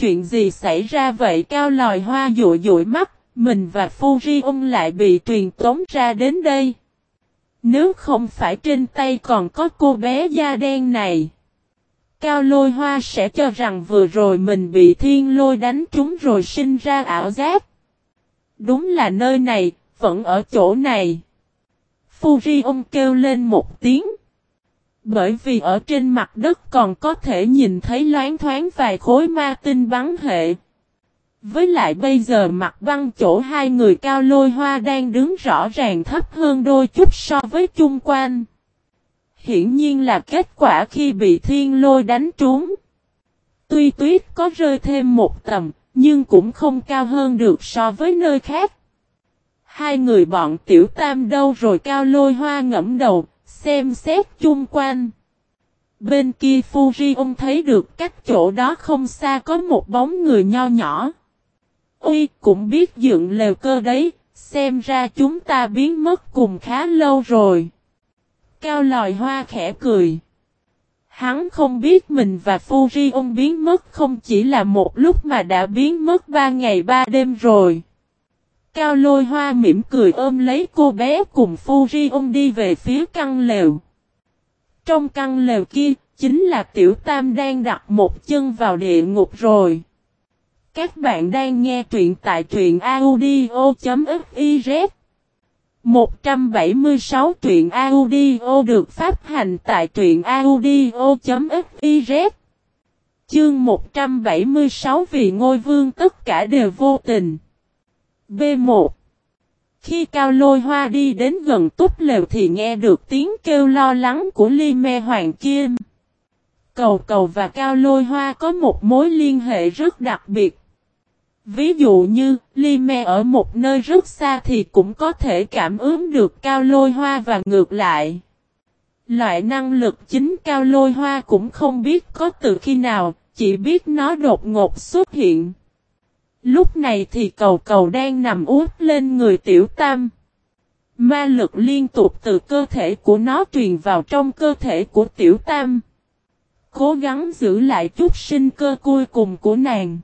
chuyện gì xảy ra vậy cao lòi hoa dụi dụi mắt, mình và Furion lại bị truyền tống ra đến đây. Nếu không phải trên tay còn có cô bé da đen này. Cao lôi hoa sẽ cho rằng vừa rồi mình bị thiên lôi đánh trúng rồi sinh ra ảo giác. Đúng là nơi này, vẫn ở chỗ này. Furion kêu lên một tiếng. Bởi vì ở trên mặt đất còn có thể nhìn thấy loáng thoáng vài khối ma tinh bắn hệ. Với lại bây giờ mặt băng chỗ hai người cao lôi hoa đang đứng rõ ràng thấp hơn đôi chút so với chung quanh. Hiển nhiên là kết quả khi bị thiên lôi đánh trúng. Tuy tuyết có rơi thêm một tầm, nhưng cũng không cao hơn được so với nơi khác. Hai người bọn tiểu tam đâu rồi cao lôi hoa ngẫm đầu, xem xét chung quanh. Bên kia Fuji ông thấy được cách chỗ đó không xa có một bóng người nho nhỏ. Ui, cũng biết dựng lều cơ đấy, xem ra chúng ta biến mất cùng khá lâu rồi. Cao lòi hoa khẽ cười. Hắn không biết mình và Fuji ông biến mất không chỉ là một lúc mà đã biến mất ba ngày ba đêm rồi. Cao lôi hoa mỉm cười ôm lấy cô bé cùng Fuji ôm đi về phía căn lều. Trong căn lều kia, chính là tiểu tam đang đặt một chân vào địa ngục rồi. Các bạn đang nghe truyện tại truyện audio.fiz 176 truyện audio được phát hành tại truyện audio.fiz Chương 176 vì ngôi vương tất cả đều vô tình B1 Khi Cao Lôi Hoa đi đến gần túp lều thì nghe được tiếng kêu lo lắng của Ly Me Hoàng Kim. Cầu cầu và Cao Lôi Hoa có một mối liên hệ rất đặc biệt. Ví dụ như, Ly Me ở một nơi rất xa thì cũng có thể cảm ứng được Cao Lôi Hoa và ngược lại. Loại năng lực chính Cao Lôi Hoa cũng không biết có từ khi nào, chỉ biết nó đột ngột xuất hiện. Lúc này thì cầu cầu đang nằm úp lên người tiểu tam. Ma lực liên tục từ cơ thể của nó truyền vào trong cơ thể của tiểu tam. Cố gắng giữ lại chút sinh cơ cuối cùng của nàng.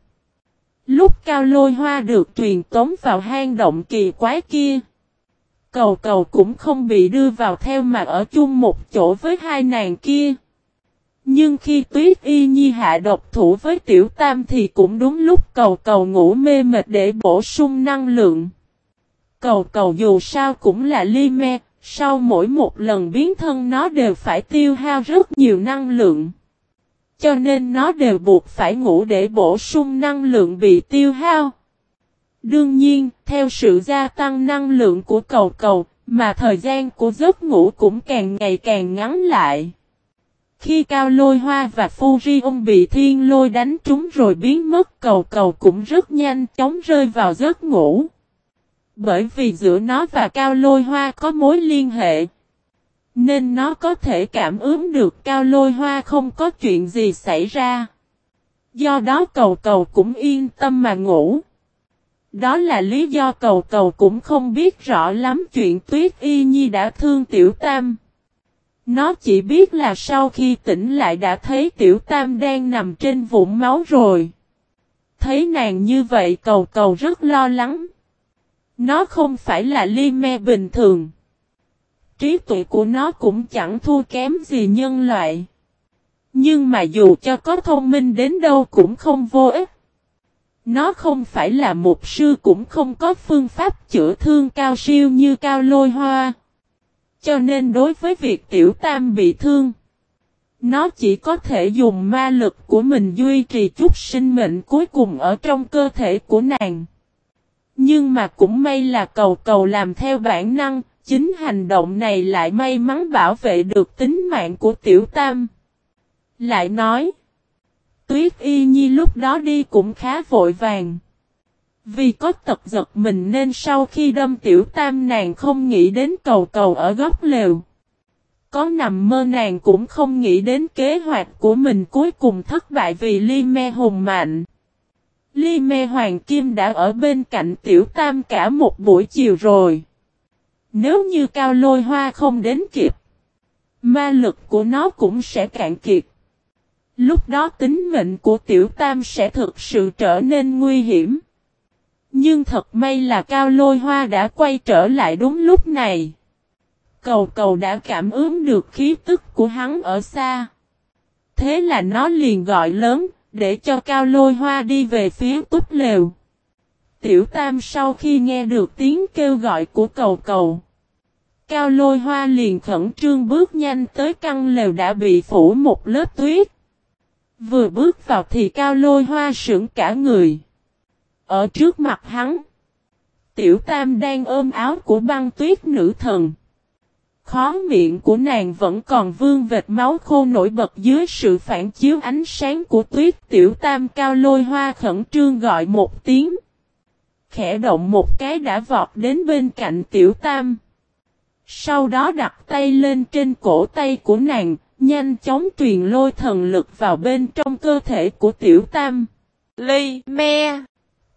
Lúc cao lôi hoa được truyền tống vào hang động kỳ quái kia. Cầu cầu cũng không bị đưa vào theo mà ở chung một chỗ với hai nàng kia. Nhưng khi tuyết y nhi hạ độc thủ với tiểu tam thì cũng đúng lúc cầu cầu ngủ mê mệt để bổ sung năng lượng. Cầu cầu dù sao cũng là ly me, sau mỗi một lần biến thân nó đều phải tiêu hao rất nhiều năng lượng. Cho nên nó đều buộc phải ngủ để bổ sung năng lượng bị tiêu hao. Đương nhiên, theo sự gia tăng năng lượng của cầu cầu, mà thời gian của giấc ngủ cũng càng ngày càng ngắn lại. Khi Cao Lôi Hoa và Furion bị thiên lôi đánh trúng rồi biến mất, cầu cầu cũng rất nhanh chóng rơi vào giấc ngủ. Bởi vì giữa nó và Cao Lôi Hoa có mối liên hệ. Nên nó có thể cảm ứng được Cao Lôi Hoa không có chuyện gì xảy ra. Do đó cầu cầu cũng yên tâm mà ngủ. Đó là lý do cầu cầu cũng không biết rõ lắm chuyện Tuyết Y Nhi đã thương Tiểu Tam. Nó chỉ biết là sau khi tỉnh lại đã thấy tiểu tam đang nằm trên vũng máu rồi. Thấy nàng như vậy cầu cầu rất lo lắng. Nó không phải là ly me bình thường. Trí tuệ của nó cũng chẳng thua kém gì nhân loại. Nhưng mà dù cho có thông minh đến đâu cũng không vô ích. Nó không phải là một sư cũng không có phương pháp chữa thương cao siêu như cao lôi hoa. Cho nên đối với việc tiểu tam bị thương, nó chỉ có thể dùng ma lực của mình duy trì chút sinh mệnh cuối cùng ở trong cơ thể của nàng. Nhưng mà cũng may là cầu cầu làm theo bản năng, chính hành động này lại may mắn bảo vệ được tính mạng của tiểu tam. Lại nói, tuyết y nhi lúc đó đi cũng khá vội vàng. Vì có tật giật mình nên sau khi đâm tiểu tam nàng không nghĩ đến cầu cầu ở góc lều. Có nằm mơ nàng cũng không nghĩ đến kế hoạch của mình cuối cùng thất bại vì ly me hùng mạnh. Ly me hoàng kim đã ở bên cạnh tiểu tam cả một buổi chiều rồi. Nếu như cao lôi hoa không đến kịp, ma lực của nó cũng sẽ cạn kiệt. Lúc đó tính mệnh của tiểu tam sẽ thực sự trở nên nguy hiểm. Nhưng thật may là cao lôi hoa đã quay trở lại đúng lúc này. Cầu cầu đã cảm ứng được khí tức của hắn ở xa. Thế là nó liền gọi lớn, để cho cao lôi hoa đi về phía túp lều. Tiểu tam sau khi nghe được tiếng kêu gọi của cầu cầu. Cao lôi hoa liền khẩn trương bước nhanh tới căn lều đã bị phủ một lớp tuyết. Vừa bước vào thì cao lôi hoa sững cả người. Ở trước mặt hắn. Tiểu tam đang ôm áo của băng tuyết nữ thần. Khó miệng của nàng vẫn còn vương vệt máu khô nổi bật dưới sự phản chiếu ánh sáng của tuyết tiểu tam cao lôi hoa khẩn trương gọi một tiếng. Khẽ động một cái đã vọt đến bên cạnh tiểu tam. Sau đó đặt tay lên trên cổ tay của nàng, nhanh chóng truyền lôi thần lực vào bên trong cơ thể của tiểu tam. Ly, me.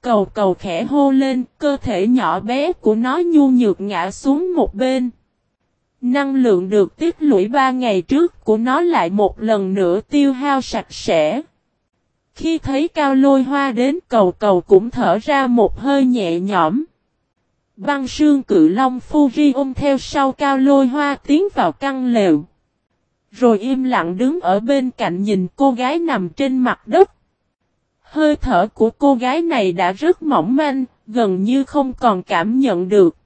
Cầu cầu khẽ hô lên, cơ thể nhỏ bé của nó nhu nhược ngã xuống một bên. Năng lượng được tiết lũy ba ngày trước của nó lại một lần nữa tiêu hao sạch sẽ. Khi thấy cao lôi hoa đến cầu cầu cũng thở ra một hơi nhẹ nhõm. Băng sương cự long Fuji ôm theo sau cao lôi hoa tiến vào căn lều. Rồi im lặng đứng ở bên cạnh nhìn cô gái nằm trên mặt đất. Hơi thở của cô gái này đã rất mỏng manh, gần như không còn cảm nhận được.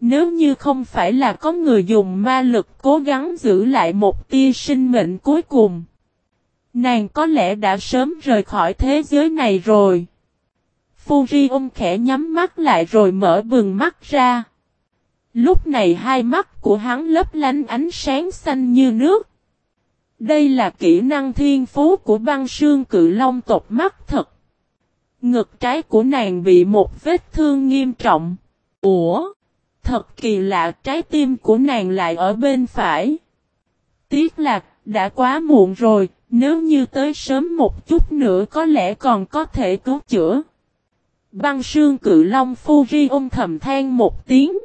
Nếu như không phải là có người dùng ma lực cố gắng giữ lại một tia sinh mệnh cuối cùng. Nàng có lẽ đã sớm rời khỏi thế giới này rồi. Fuji khẽ nhắm mắt lại rồi mở bừng mắt ra. Lúc này hai mắt của hắn lấp lánh ánh sáng xanh như nước. Đây là kỹ năng thiên phú của băng sương cự long tộc mắt thật. Ngực trái của nàng bị một vết thương nghiêm trọng. Ủa? Thật kỳ lạ trái tim của nàng lại ở bên phải. Tiếc là đã quá muộn rồi, nếu như tới sớm một chút nữa có lẽ còn có thể cứu chữa. Băng sương cự long Fuji ôm thầm than một tiếng.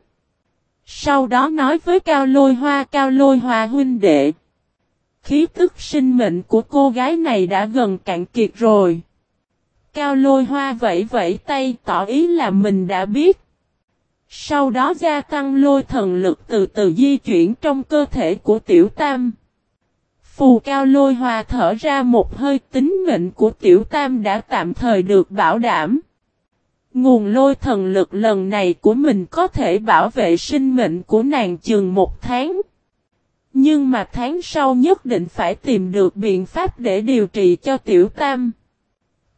Sau đó nói với Cao Lôi Hoa Cao Lôi Hoa huynh đệ. Khí tức sinh mệnh của cô gái này đã gần cạn kiệt rồi. Cao Lôi Hoa vẫy vẫy tay tỏ ý là mình đã biết. Sau đó gia tăng lôi thần lực từ từ di chuyển trong cơ thể của tiểu tam. Phù cao lôi hoa thở ra một hơi tính mệnh của tiểu tam đã tạm thời được bảo đảm. Nguồn lôi thần lực lần này của mình có thể bảo vệ sinh mệnh của nàng chừng một tháng. Nhưng mà tháng sau nhất định phải tìm được biện pháp để điều trị cho tiểu tam.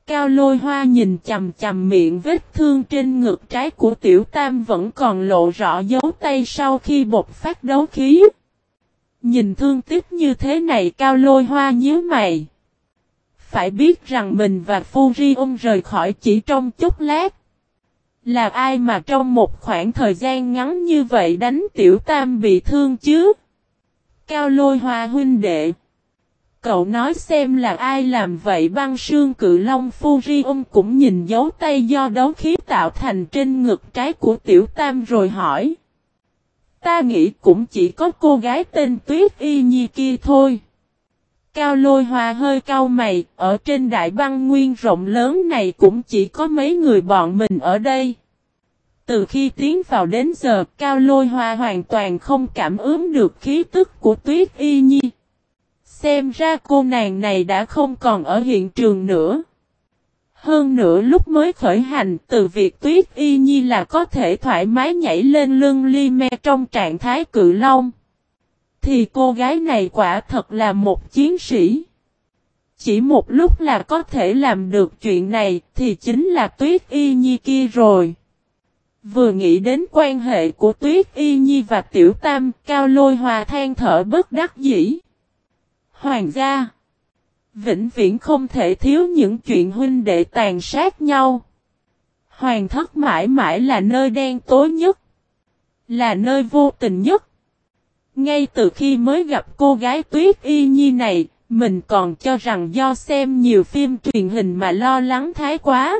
Cao lôi hoa nhìn chầm chầm miệng vết thương trên ngực trái của tiểu tam vẫn còn lộ rõ dấu tay sau khi bột phát đấu khí. Nhìn thương tích như thế này, cao lôi hoa nhớ mày. Phải biết rằng mình và Fuji rời khỏi chỉ trong chút lát. Là ai mà trong một khoảng thời gian ngắn như vậy đánh tiểu tam bị thương chứ? Cao lôi hoa huynh đệ. Cậu nói xem là ai làm vậy băng sương cự long Furion cũng nhìn dấu tay do đấu khí tạo thành trên ngực trái của tiểu tam rồi hỏi. Ta nghĩ cũng chỉ có cô gái tên Tuyết Y Nhi kia thôi. Cao lôi hoa hơi cau mày, ở trên đại băng nguyên rộng lớn này cũng chỉ có mấy người bọn mình ở đây. Từ khi tiến vào đến giờ, Cao lôi hoa hoàn toàn không cảm ứng được khí tức của Tuyết Y Nhi. Xem ra cô nàng này đã không còn ở hiện trường nữa. Hơn nữa lúc mới khởi hành từ việc tuyết y nhi là có thể thoải mái nhảy lên lưng ly me trong trạng thái cự long. Thì cô gái này quả thật là một chiến sĩ. Chỉ một lúc là có thể làm được chuyện này thì chính là tuyết y nhi kia rồi. Vừa nghĩ đến quan hệ của tuyết y nhi và tiểu tam cao lôi hòa than thở bất đắc dĩ. Hoàng gia. Vĩnh viễn không thể thiếu những chuyện huynh đệ tàn sát nhau. Hoàng thất mãi mãi là nơi đen tối nhất. Là nơi vô tình nhất. Ngay từ khi mới gặp cô gái tuyết y nhi này, mình còn cho rằng do xem nhiều phim truyền hình mà lo lắng thái quá.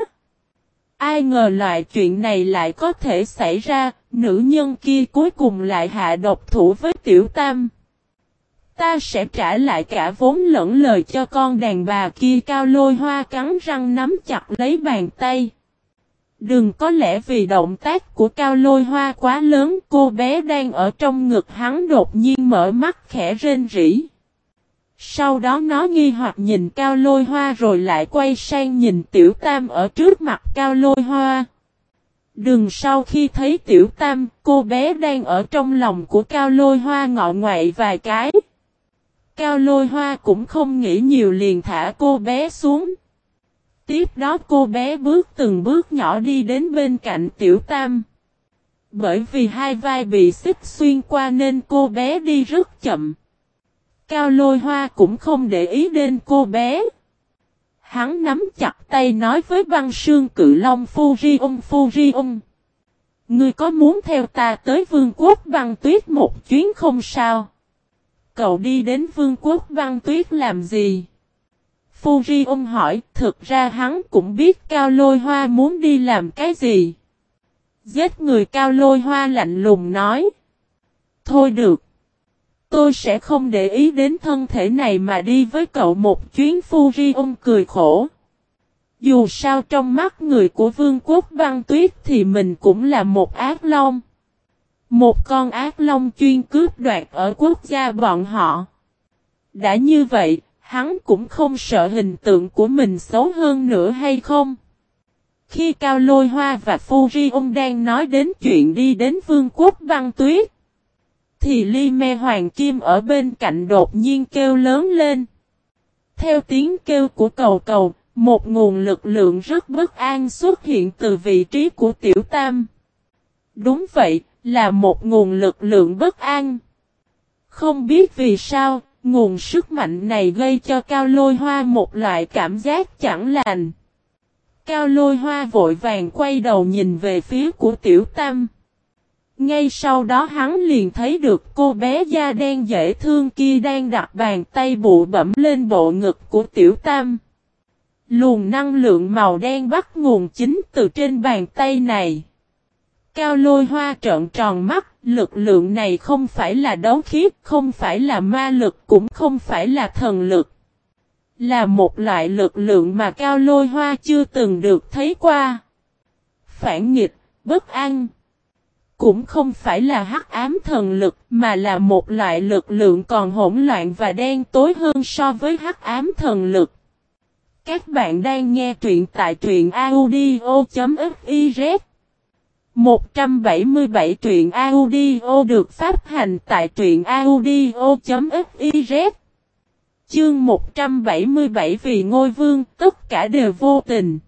Ai ngờ loại chuyện này lại có thể xảy ra, nữ nhân kia cuối cùng lại hạ độc thủ với tiểu tam. Ta sẽ trả lại cả vốn lẫn lời cho con đàn bà kia cao lôi hoa cắn răng nắm chặt lấy bàn tay. Đừng có lẽ vì động tác của cao lôi hoa quá lớn cô bé đang ở trong ngực hắn đột nhiên mở mắt khẽ rên rỉ. Sau đó nó nghi hoặc nhìn cao lôi hoa rồi lại quay sang nhìn tiểu tam ở trước mặt cao lôi hoa. Đừng sau khi thấy tiểu tam, cô bé đang ở trong lòng của cao lôi hoa ngọ ngoại vài cái. Cao lôi hoa cũng không nghĩ nhiều liền thả cô bé xuống. Tiếp đó cô bé bước từng bước nhỏ đi đến bên cạnh tiểu tam. Bởi vì hai vai bị xích xuyên qua nên cô bé đi rất chậm. Cao lôi hoa cũng không để ý đến cô bé. Hắn nắm chặt tay nói với băng sương cự long Furion Furion. Ngươi có muốn theo ta tới vương quốc băng tuyết một chuyến không sao? Cậu đi đến vương quốc băng tuyết làm gì? Furion hỏi, thực ra hắn cũng biết Cao Lôi Hoa muốn đi làm cái gì. Giết người Cao Lôi Hoa lạnh lùng nói. Thôi được. Tôi sẽ không để ý đến thân thể này mà đi với cậu một chuyến Furion cười khổ. Dù sao trong mắt người của vương quốc băng tuyết thì mình cũng là một ác long. Một con ác long chuyên cướp đoạt ở quốc gia bọn họ. Đã như vậy, hắn cũng không sợ hình tượng của mình xấu hơn nữa hay không? Khi Cao Lôi Hoa và Furion đang nói đến chuyện đi đến vương quốc băng tuyết, thì Ly Me Hoàng Kim ở bên cạnh đột nhiên kêu lớn lên. Theo tiếng kêu của cầu cầu, một nguồn lực lượng rất bất an xuất hiện từ vị trí của Tiểu Tam. Đúng vậy, là một nguồn lực lượng bất an. Không biết vì sao, nguồn sức mạnh này gây cho Cao Lôi Hoa một loại cảm giác chẳng lành. Cao Lôi Hoa vội vàng quay đầu nhìn về phía của Tiểu Tam. Ngay sau đó hắn liền thấy được cô bé da đen dễ thương kia đang đặt bàn tay bụ bẩm lên bộ ngực của Tiểu Tam. Luồng năng lượng màu đen bắt nguồn chính từ trên bàn tay này. Cao lôi hoa trợn tròn mắt, lực lượng này không phải là đấu khiếp, không phải là ma lực, cũng không phải là thần lực. Là một loại lực lượng mà cao lôi hoa chưa từng được thấy qua. Phản nghịch, bất an. Cũng không phải là hắc ám thần lực, mà là một loại lực lượng còn hỗn loạn và đen tối hơn so với hắc ám thần lực. Các bạn đang nghe truyện tại truyện audio.fiz 177 truyện audio được phát hành tại truyện audio.fiz Chương 177 vì ngôi vương tất cả đều vô tình.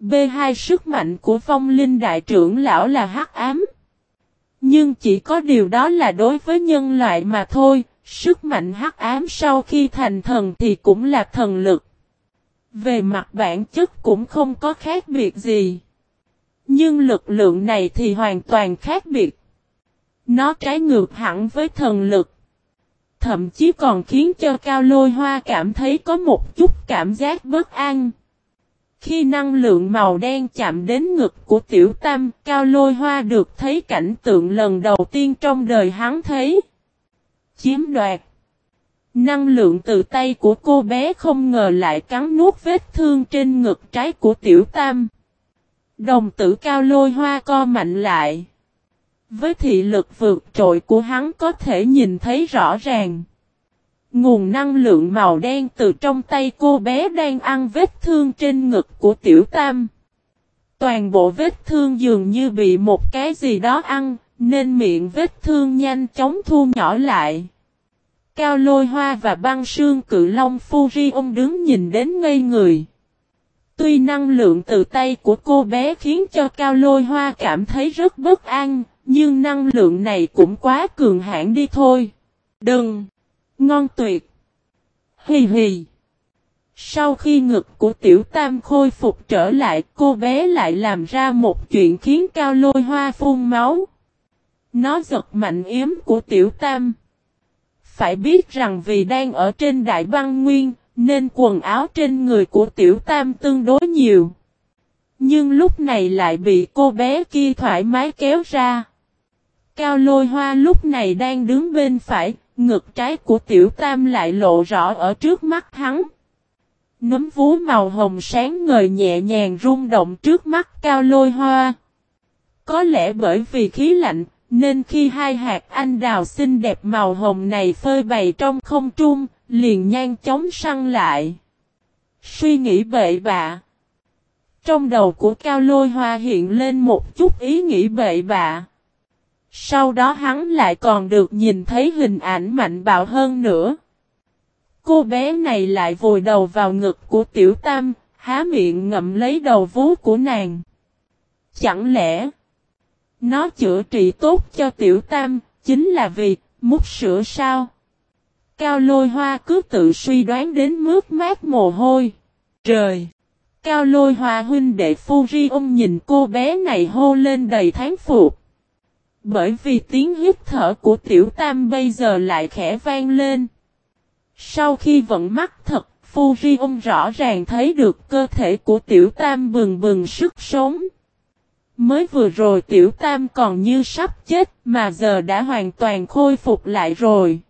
B2 sức mạnh của phong linh đại trưởng lão là hắc ám. Nhưng chỉ có điều đó là đối với nhân loại mà thôi, sức mạnh hắc ám sau khi thành thần thì cũng là thần lực. Về mặt bản chất cũng không có khác biệt gì. Nhưng lực lượng này thì hoàn toàn khác biệt. Nó trái ngược hẳn với thần lực. Thậm chí còn khiến cho Cao Lôi Hoa cảm thấy có một chút cảm giác bất an. Khi năng lượng màu đen chạm đến ngực của Tiểu Tam, Cao Lôi Hoa được thấy cảnh tượng lần đầu tiên trong đời hắn thấy. Chiếm đoạt. Năng lượng từ tay của cô bé không ngờ lại cắn nuốt vết thương trên ngực trái của Tiểu Tam. Đồng tử cao lôi hoa co mạnh lại. Với thị lực vượt trội của hắn có thể nhìn thấy rõ ràng. Nguồn năng lượng màu đen từ trong tay cô bé đang ăn vết thương trên ngực của tiểu tam. Toàn bộ vết thương dường như bị một cái gì đó ăn, nên miệng vết thương nhanh chóng thu nhỏ lại. Cao lôi hoa và băng sương cự long Furion đứng nhìn đến ngây người. Tuy năng lượng từ tay của cô bé khiến cho Cao Lôi Hoa cảm thấy rất bất an, nhưng năng lượng này cũng quá cường hãn đi thôi. Đừng! Ngon tuyệt! Hì hì! Sau khi ngực của Tiểu Tam khôi phục trở lại, cô bé lại làm ra một chuyện khiến Cao Lôi Hoa phun máu. Nó giật mạnh yếm của Tiểu Tam. Phải biết rằng vì đang ở trên đại băng nguyên, nên quần áo trên người của tiểu tam tương đối nhiều. Nhưng lúc này lại bị cô bé kia thoải mái kéo ra. Cao lôi hoa lúc này đang đứng bên phải, Ngực trái của tiểu tam lại lộ rõ ở trước mắt hắn. Nấm vú màu hồng sáng ngời nhẹ nhàng rung động trước mắt cao lôi hoa. Có lẽ bởi vì khí lạnh, nên khi hai hạt anh đào xinh đẹp màu hồng này phơi bày trong không trung, liền nhanh chóng săn lại. Suy nghĩ bậy bạ. Trong đầu của Cao Lôi Hoa hiện lên một chút ý nghĩ bậy bạ. Sau đó hắn lại còn được nhìn thấy hình ảnh mạnh bạo hơn nữa. Cô bé này lại vùi đầu vào ngực của Tiểu Tam, há miệng ngậm lấy đầu vú của nàng. Chẳng lẽ nó chữa trị tốt cho Tiểu Tam, chính là vì mút sữa sao? Cao lôi hoa cứ tự suy đoán đến mướt mát mồ hôi. Trời! Cao lôi hoa huynh đệ phu ông nhìn cô bé này hô lên đầy tháng phục. Bởi vì tiếng hít thở của tiểu tam bây giờ lại khẽ vang lên. Sau khi vận mắt thật, phu ri ông rõ ràng thấy được cơ thể của tiểu tam bừng bừng sức sống. Mới vừa rồi tiểu tam còn như sắp chết mà giờ đã hoàn toàn khôi phục lại rồi.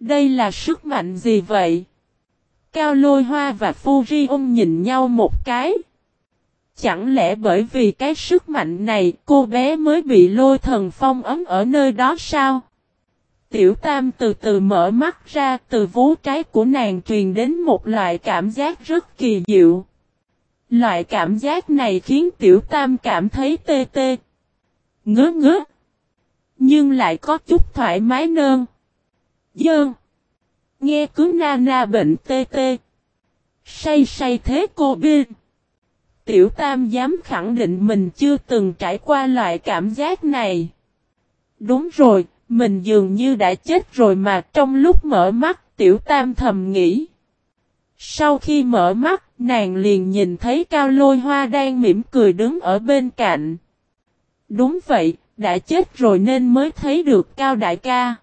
Đây là sức mạnh gì vậy? Cao lôi hoa và Furion nhìn nhau một cái. Chẳng lẽ bởi vì cái sức mạnh này, cô bé mới bị lôi thần phong ấm ở nơi đó sao? Tiểu Tam từ từ mở mắt ra, từ vú trái của nàng truyền đến một loại cảm giác rất kỳ diệu. Loại cảm giác này khiến Tiểu Tam cảm thấy tê tê. Ngứa ngứa. Nhưng lại có chút thoải mái nơn. Dơn. Nghe cứ na na bệnh tê tê. Say say thế cô bi. Tiểu Tam dám khẳng định mình chưa từng trải qua loại cảm giác này. Đúng rồi, mình dường như đã chết rồi mà trong lúc mở mắt Tiểu Tam thầm nghĩ. Sau khi mở mắt, nàng liền nhìn thấy Cao Lôi Hoa đang mỉm cười đứng ở bên cạnh. Đúng vậy, đã chết rồi nên mới thấy được Cao Đại ca.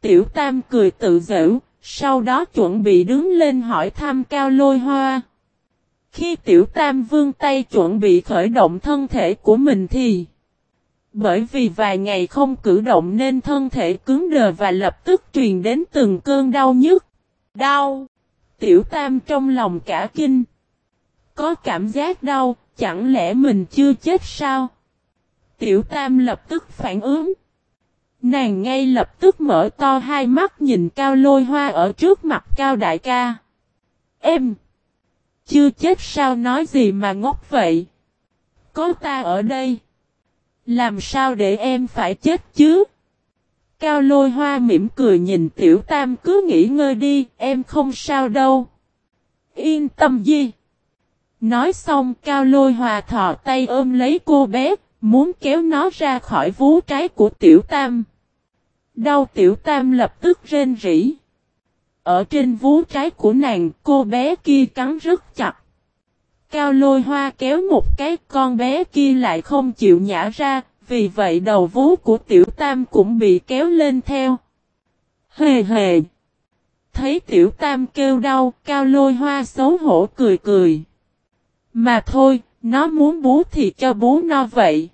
Tiểu Tam cười tự giễu, sau đó chuẩn bị đứng lên hỏi thăm Cao Lôi Hoa. Khi Tiểu Tam vương tay chuẩn bị khởi động thân thể của mình thì bởi vì vài ngày không cử động nên thân thể cứng đờ và lập tức truyền đến từng cơn đau nhức. Đau! Tiểu Tam trong lòng cả kinh. Có cảm giác đau, chẳng lẽ mình chưa chết sao? Tiểu Tam lập tức phản ứng. Nàng ngay lập tức mở to hai mắt nhìn cao lôi hoa ở trước mặt cao đại ca. Em! Chưa chết sao nói gì mà ngốc vậy? Có ta ở đây. Làm sao để em phải chết chứ? Cao lôi hoa mỉm cười nhìn tiểu tam cứ nghỉ ngơi đi, em không sao đâu. Yên tâm gì? Nói xong cao lôi hoa thò tay ôm lấy cô bé, muốn kéo nó ra khỏi vú trái của tiểu tam. Đau tiểu tam lập tức rên rỉ. Ở trên vú trái của nàng, cô bé kia cắn rất chặt. Cao lôi hoa kéo một cái con bé kia lại không chịu nhả ra, vì vậy đầu vú của tiểu tam cũng bị kéo lên theo. Hề hề! Thấy tiểu tam kêu đau, cao lôi hoa xấu hổ cười cười. Mà thôi, nó muốn bú thì cho bú no vậy.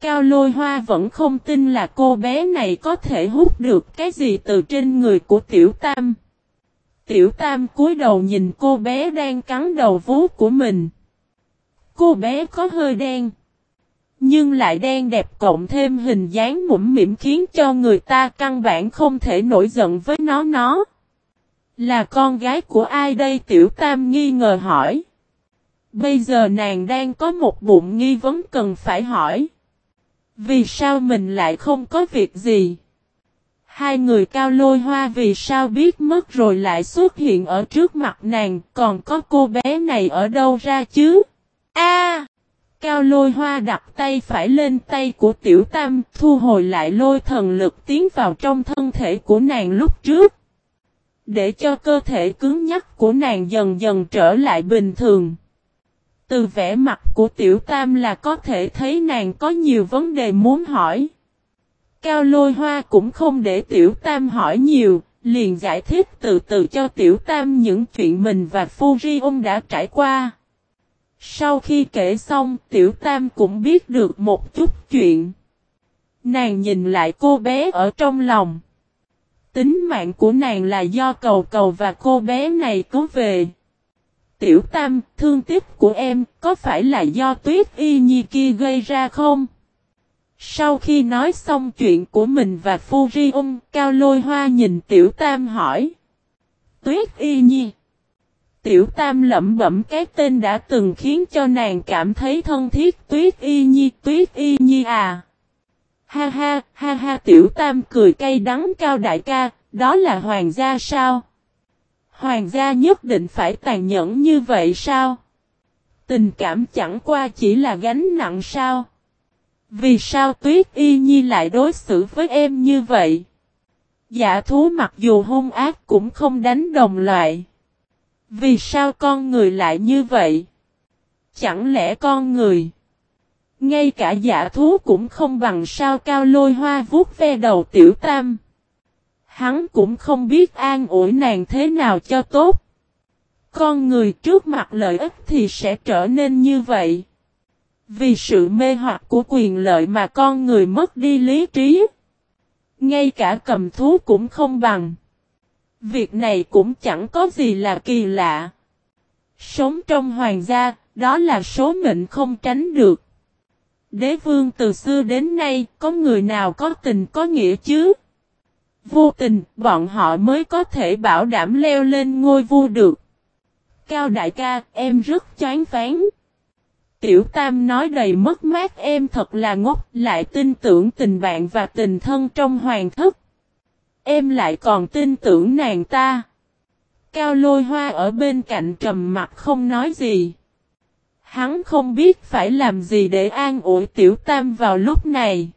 Cao lôi hoa vẫn không tin là cô bé này có thể hút được cái gì từ trên người của tiểu tam. Tiểu tam cúi đầu nhìn cô bé đang cắn đầu vú của mình. Cô bé có hơi đen. Nhưng lại đen đẹp cộng thêm hình dáng mũm mỉm khiến cho người ta căn bản không thể nổi giận với nó nó. Là con gái của ai đây tiểu tam nghi ngờ hỏi. Bây giờ nàng đang có một bụng nghi vấn cần phải hỏi. Vì sao mình lại không có việc gì? Hai người cao lôi hoa vì sao biết mất rồi lại xuất hiện ở trước mặt nàng, còn có cô bé này ở đâu ra chứ? A! cao lôi hoa đặt tay phải lên tay của tiểu tam, thu hồi lại lôi thần lực tiến vào trong thân thể của nàng lúc trước. Để cho cơ thể cứng nhắc của nàng dần dần trở lại bình thường. Từ vẻ mặt của tiểu tam là có thể thấy nàng có nhiều vấn đề muốn hỏi. Cao lôi hoa cũng không để tiểu tam hỏi nhiều, liền giải thích từ từ cho tiểu tam những chuyện mình và Fuji đã trải qua. Sau khi kể xong, tiểu tam cũng biết được một chút chuyện. Nàng nhìn lại cô bé ở trong lòng. Tính mạng của nàng là do cầu cầu và cô bé này cứu về. Tiểu Tam, thương tiếc của em có phải là do tuyết y nhi kia gây ra không? Sau khi nói xong chuyện của mình và Furion, Cao Lôi Hoa nhìn Tiểu Tam hỏi. Tuyết y nhi. Tiểu Tam lẩm bẩm cái tên đã từng khiến cho nàng cảm thấy thân thiết Tuyết y nhi, Tuyết y nhi à. Ha ha, ha ha Tiểu Tam cười cay đắng cao đại ca, đó là hoàng gia sao? Hoàng gia nhất định phải tàn nhẫn như vậy sao? Tình cảm chẳng qua chỉ là gánh nặng sao? Vì sao Tuyết Y Nhi lại đối xử với em như vậy? Giả thú mặc dù hung ác cũng không đánh đồng loại. Vì sao con người lại như vậy? Chẳng lẽ con người? Ngay cả giả thú cũng không bằng sao cao lôi hoa vuốt ve đầu tiểu tam. Hắn cũng không biết an ủi nàng thế nào cho tốt. Con người trước mặt lợi ích thì sẽ trở nên như vậy. Vì sự mê hoặc của quyền lợi mà con người mất đi lý trí. Ngay cả cầm thú cũng không bằng. Việc này cũng chẳng có gì là kỳ lạ. Sống trong hoàng gia, đó là số mệnh không tránh được. Đế vương từ xưa đến nay, có người nào có tình có nghĩa chứ? Vô tình, bọn họ mới có thể bảo đảm leo lên ngôi vua được. Cao đại ca, em rất chán phán. Tiểu Tam nói đầy mất mát em thật là ngốc, lại tin tưởng tình bạn và tình thân trong hoàng thất. Em lại còn tin tưởng nàng ta. Cao lôi hoa ở bên cạnh trầm mặt không nói gì. Hắn không biết phải làm gì để an ủi tiểu tam vào lúc này.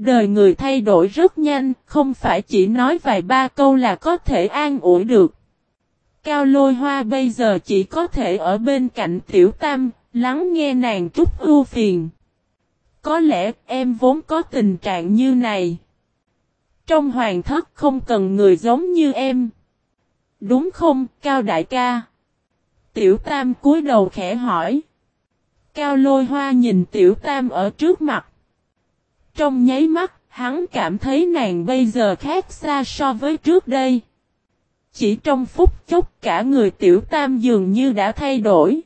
Đời người thay đổi rất nhanh, không phải chỉ nói vài ba câu là có thể an ủi được. Cao lôi hoa bây giờ chỉ có thể ở bên cạnh tiểu tam, lắng nghe nàng chút ưu phiền. Có lẽ em vốn có tình trạng như này. Trong hoàng thất không cần người giống như em. Đúng không, Cao đại ca? Tiểu Tam cúi đầu khẽ hỏi. Cao lôi hoa nhìn Tiểu Tam ở trước mặt. Trong nháy mắt, hắn cảm thấy nàng bây giờ khác xa so với trước đây. Chỉ trong phút chốc cả người Tiểu Tam dường như đã thay đổi.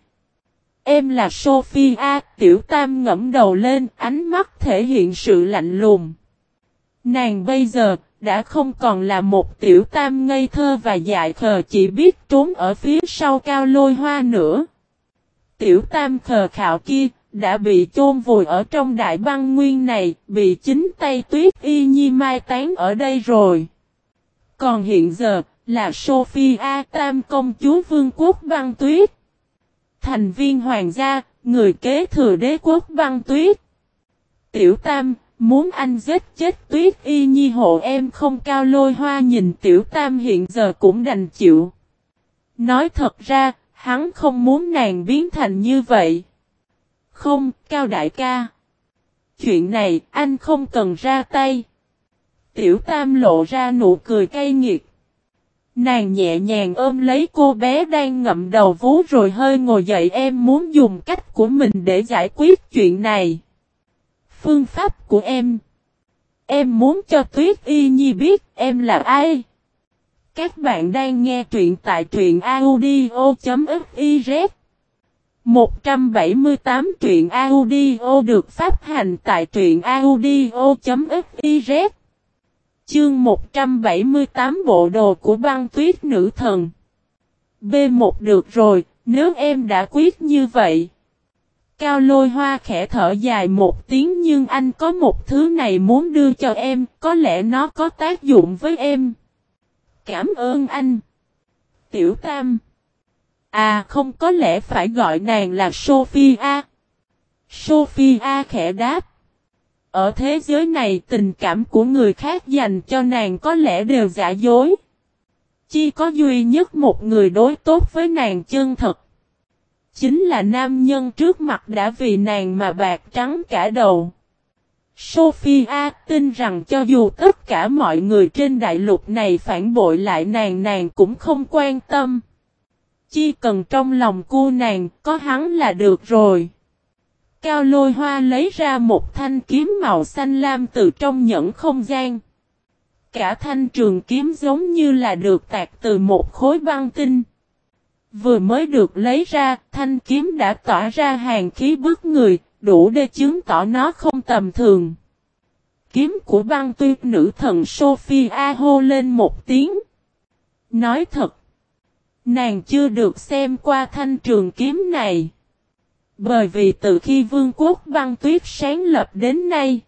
Em là Sophia, Tiểu Tam ngẫm đầu lên, ánh mắt thể hiện sự lạnh lùng. Nàng bây giờ, đã không còn là một tiểu tam ngây thơ và dại khờ chỉ biết trốn ở phía sau cao lôi hoa nữa. Tiểu tam khờ khạo kia, đã bị chôn vùi ở trong đại băng nguyên này, bị chính tay tuyết y nhi mai tán ở đây rồi. Còn hiện giờ, là Sophia Tam công chúa vương quốc băng tuyết. Thành viên hoàng gia, người kế thừa đế quốc băng tuyết. Tiểu Tam, Muốn anh giết chết tuyết y nhi hộ em không cao lôi hoa nhìn tiểu tam hiện giờ cũng đành chịu. Nói thật ra, hắn không muốn nàng biến thành như vậy. Không, cao đại ca. Chuyện này anh không cần ra tay. Tiểu tam lộ ra nụ cười cay nghiệt. Nàng nhẹ nhàng ôm lấy cô bé đang ngậm đầu vú rồi hơi ngồi dậy em muốn dùng cách của mình để giải quyết chuyện này phương pháp của em. Em muốn cho Tuyết Y Nhi biết em là ai. Các bạn đang nghe truyện tại truyện audio.fiz 178 truyện audio được phát hành tại truyện audio.fiz Chương 178 bộ đồ của băng tuyết nữ thần B1 được rồi, nếu em đã quyết như vậy Cao lôi hoa khẽ thở dài một tiếng nhưng anh có một thứ này muốn đưa cho em, có lẽ nó có tác dụng với em. Cảm ơn anh. Tiểu Tam. À không có lẽ phải gọi nàng là Sophia. Sophia khẽ đáp. Ở thế giới này, tình cảm của người khác dành cho nàng có lẽ đều giả dối. Chỉ có duy nhất một người đối tốt với nàng chân thật. Chính là nam nhân trước mặt đã vì nàng mà bạc trắng cả đầu. Sophia tin rằng cho dù tất cả mọi người trên đại lục này phản bội lại nàng nàng cũng không quan tâm. Chỉ cần trong lòng cô nàng có hắn là được rồi. Cao lôi hoa lấy ra một thanh kiếm màu xanh lam từ trong nhẫn không gian. cả thanh trường kiếm giống như là được tạc từ một khối băng tinh. Vừa mới được lấy ra, thanh kiếm đã tỏa ra hàng khí bức người, đủ để chứng tỏ nó không tầm thường. Kiếm của băng tuyết nữ thần Sophia hô lên một tiếng. Nói thật, nàng chưa được xem qua thanh trường kiếm này. Bởi vì từ khi vương quốc băng tuyết sáng lập đến nay,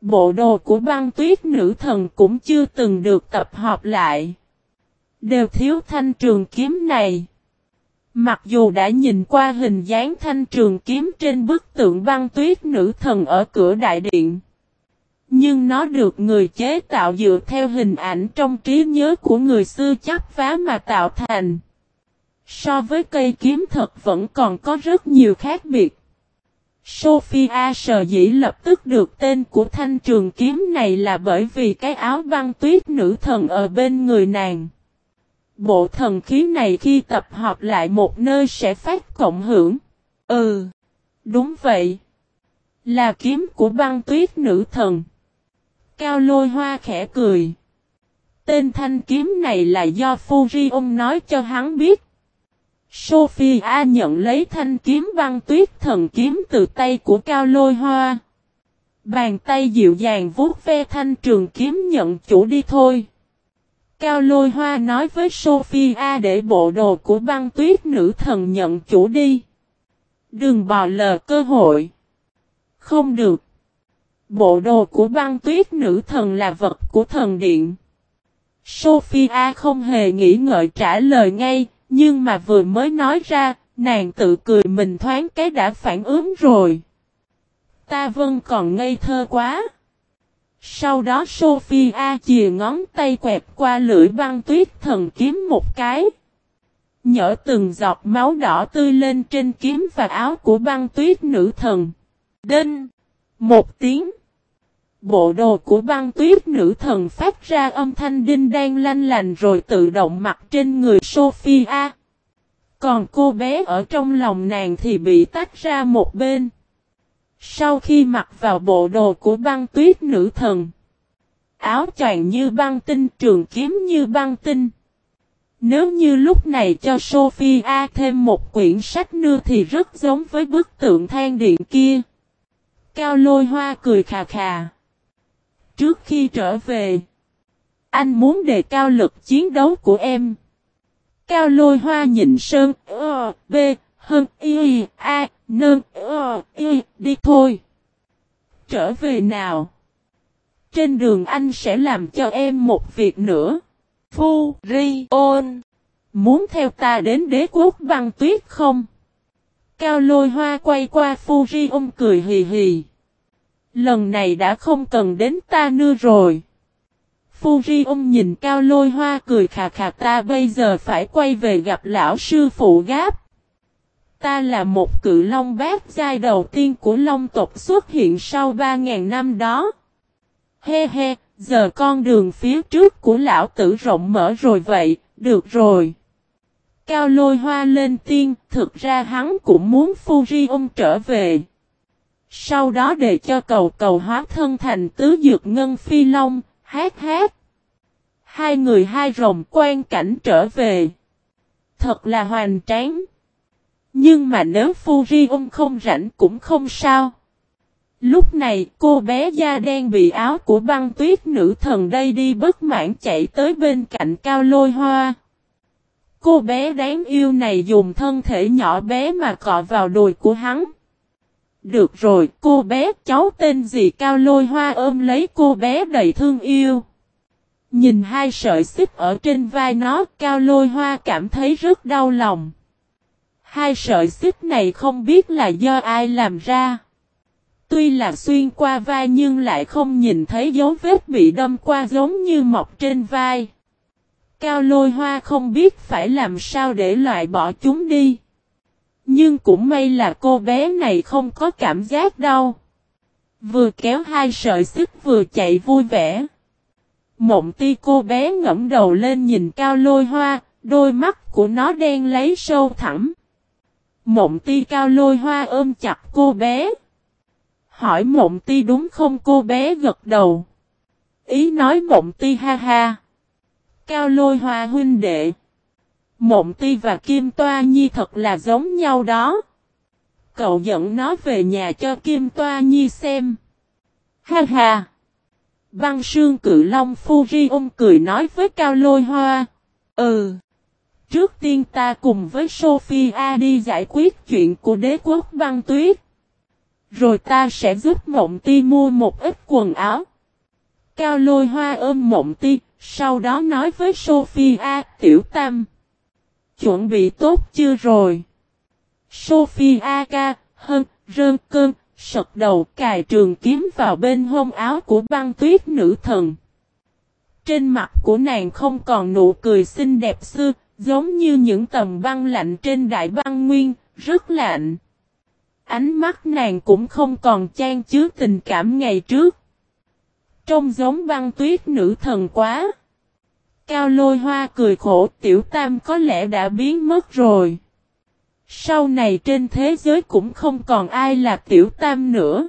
bộ đồ của băng tuyết nữ thần cũng chưa từng được tập hợp lại. Đều thiếu thanh trường kiếm này. Mặc dù đã nhìn qua hình dáng thanh trường kiếm trên bức tượng băng tuyết nữ thần ở cửa đại điện. Nhưng nó được người chế tạo dựa theo hình ảnh trong trí nhớ của người xưa chắp phá mà tạo thành. So với cây kiếm thật vẫn còn có rất nhiều khác biệt. Sophia sờ dĩ lập tức được tên của thanh trường kiếm này là bởi vì cái áo băng tuyết nữ thần ở bên người nàng. Bộ thần khí này khi tập hợp lại một nơi sẽ phát cộng hưởng. Ừ, đúng vậy. Là kiếm của băng tuyết nữ thần. Cao lôi hoa khẽ cười. Tên thanh kiếm này là do Furion nói cho hắn biết. Sophia nhận lấy thanh kiếm băng tuyết thần kiếm từ tay của Cao Lôi Hoa. Bàn tay dịu dàng vuốt ve thanh trường kiếm nhận chủ đi thôi. Cao Lôi Hoa nói với Sophia để bộ đồ của băng tuyết nữ thần nhận chủ đi. Đừng bỏ lờ cơ hội. Không được. Bộ đồ của băng tuyết nữ thần là vật của thần điện. Sophia không hề nghĩ ngợi trả lời ngay, nhưng mà vừa mới nói ra, nàng tự cười mình thoáng cái đã phản ứng rồi. Ta vẫn còn ngây thơ quá. Sau đó Sophia chìa ngón tay quẹt qua lưỡi băng tuyết thần kiếm một cái. Nhỡ từng giọt máu đỏ tươi lên trên kiếm và áo của băng tuyết nữ thần. Đinh! Một tiếng. Bộ đồ của băng tuyết nữ thần phát ra âm thanh đinh đang lanh lành rồi tự động mặc trên người Sophia. Còn cô bé ở trong lòng nàng thì bị tách ra một bên. Sau khi mặc vào bộ đồ của băng tuyết nữ thần. Áo choàng như băng tinh, trường kiếm như băng tinh. Nếu như lúc này cho Sophia thêm một quyển sách nữa thì rất giống với bức tượng than điện kia. Cao lôi hoa cười khà khà. Trước khi trở về, anh muốn đề cao lực chiến đấu của em. Cao lôi hoa nhìn sơn, ơ, b, hơn, y, a, nơn, ơ, y, đi thôi. Trở về nào. Trên đường anh sẽ làm cho em một việc nữa. Phu, ri, ôn. Muốn theo ta đến đế quốc băng tuyết không? Cao lôi hoa quay qua Phu ri cười hì hì. Lần này đã không cần đến ta nữa rồi. Furion nhìn cao lôi hoa cười khà khà ta bây giờ phải quay về gặp lão sư phụ gáp. Ta là một cự long bát giai đầu tiên của long tộc xuất hiện sau 3.000 năm đó. He he, giờ con đường phía trước của lão tử rộng mở rồi vậy, được rồi. Cao lôi hoa lên tiên, thực ra hắn cũng muốn Furion trở về. Sau đó để cho cầu cầu hóa thân thành tứ dược ngân phi long, hát hát. Hai người hai rồng quan cảnh trở về. Thật là hoành tráng. Nhưng mà nếu Furion không rảnh cũng không sao. Lúc này cô bé da đen bị áo của băng tuyết nữ thần đây đi bất mãn chạy tới bên cạnh cao lôi hoa. Cô bé đáng yêu này dùng thân thể nhỏ bé mà cọ vào đùi của hắn. Được rồi, cô bé cháu tên gì cao lôi hoa ôm lấy cô bé đầy thương yêu. Nhìn hai sợi xích ở trên vai nó, cao lôi hoa cảm thấy rất đau lòng. Hai sợi xích này không biết là do ai làm ra. Tuy là xuyên qua vai nhưng lại không nhìn thấy dấu vết bị đâm qua giống như mọc trên vai. Cao lôi hoa không biết phải làm sao để loại bỏ chúng đi. Nhưng cũng may là cô bé này không có cảm giác đau. Vừa kéo hai sợi xích vừa chạy vui vẻ. Mộng ti cô bé ngẫm đầu lên nhìn cao lôi hoa, đôi mắt của nó đen lấy sâu thẳm. Mộng ti cao lôi hoa ôm chặt cô bé. Hỏi mộng ti đúng không cô bé gật đầu. Ý nói mộng ti ha ha. Cao lôi hoa huynh đệ. Mộng ti và Kim Toa Nhi thật là giống nhau đó. Cậu dẫn nó về nhà cho Kim Toa Nhi xem. Ha ha. Băng sương cự long Fuji ung cười nói với Cao lôi hoa. Ừ. Trước tiên ta cùng với Sophia đi giải quyết chuyện của đế quốc băng tuyết. Rồi ta sẽ giúp Mộng Ti mua một ít quần áo. Cao lôi hoa ôm Mộng Ti, sau đó nói với Sophia Tiểu Tam. Chuẩn bị tốt chưa rồi? Sophia ca, hân, rơn cơn, sật đầu cài trường kiếm vào bên hông áo của băng tuyết nữ thần. Trên mặt của nàng không còn nụ cười xinh đẹp xưa, giống như những tầm băng lạnh trên đại băng nguyên, rất lạnh. Ánh mắt nàng cũng không còn chan chứa tình cảm ngày trước. Trông giống băng tuyết nữ thần quá. Cao lôi hoa cười khổ tiểu tam có lẽ đã biến mất rồi. Sau này trên thế giới cũng không còn ai là tiểu tam nữa.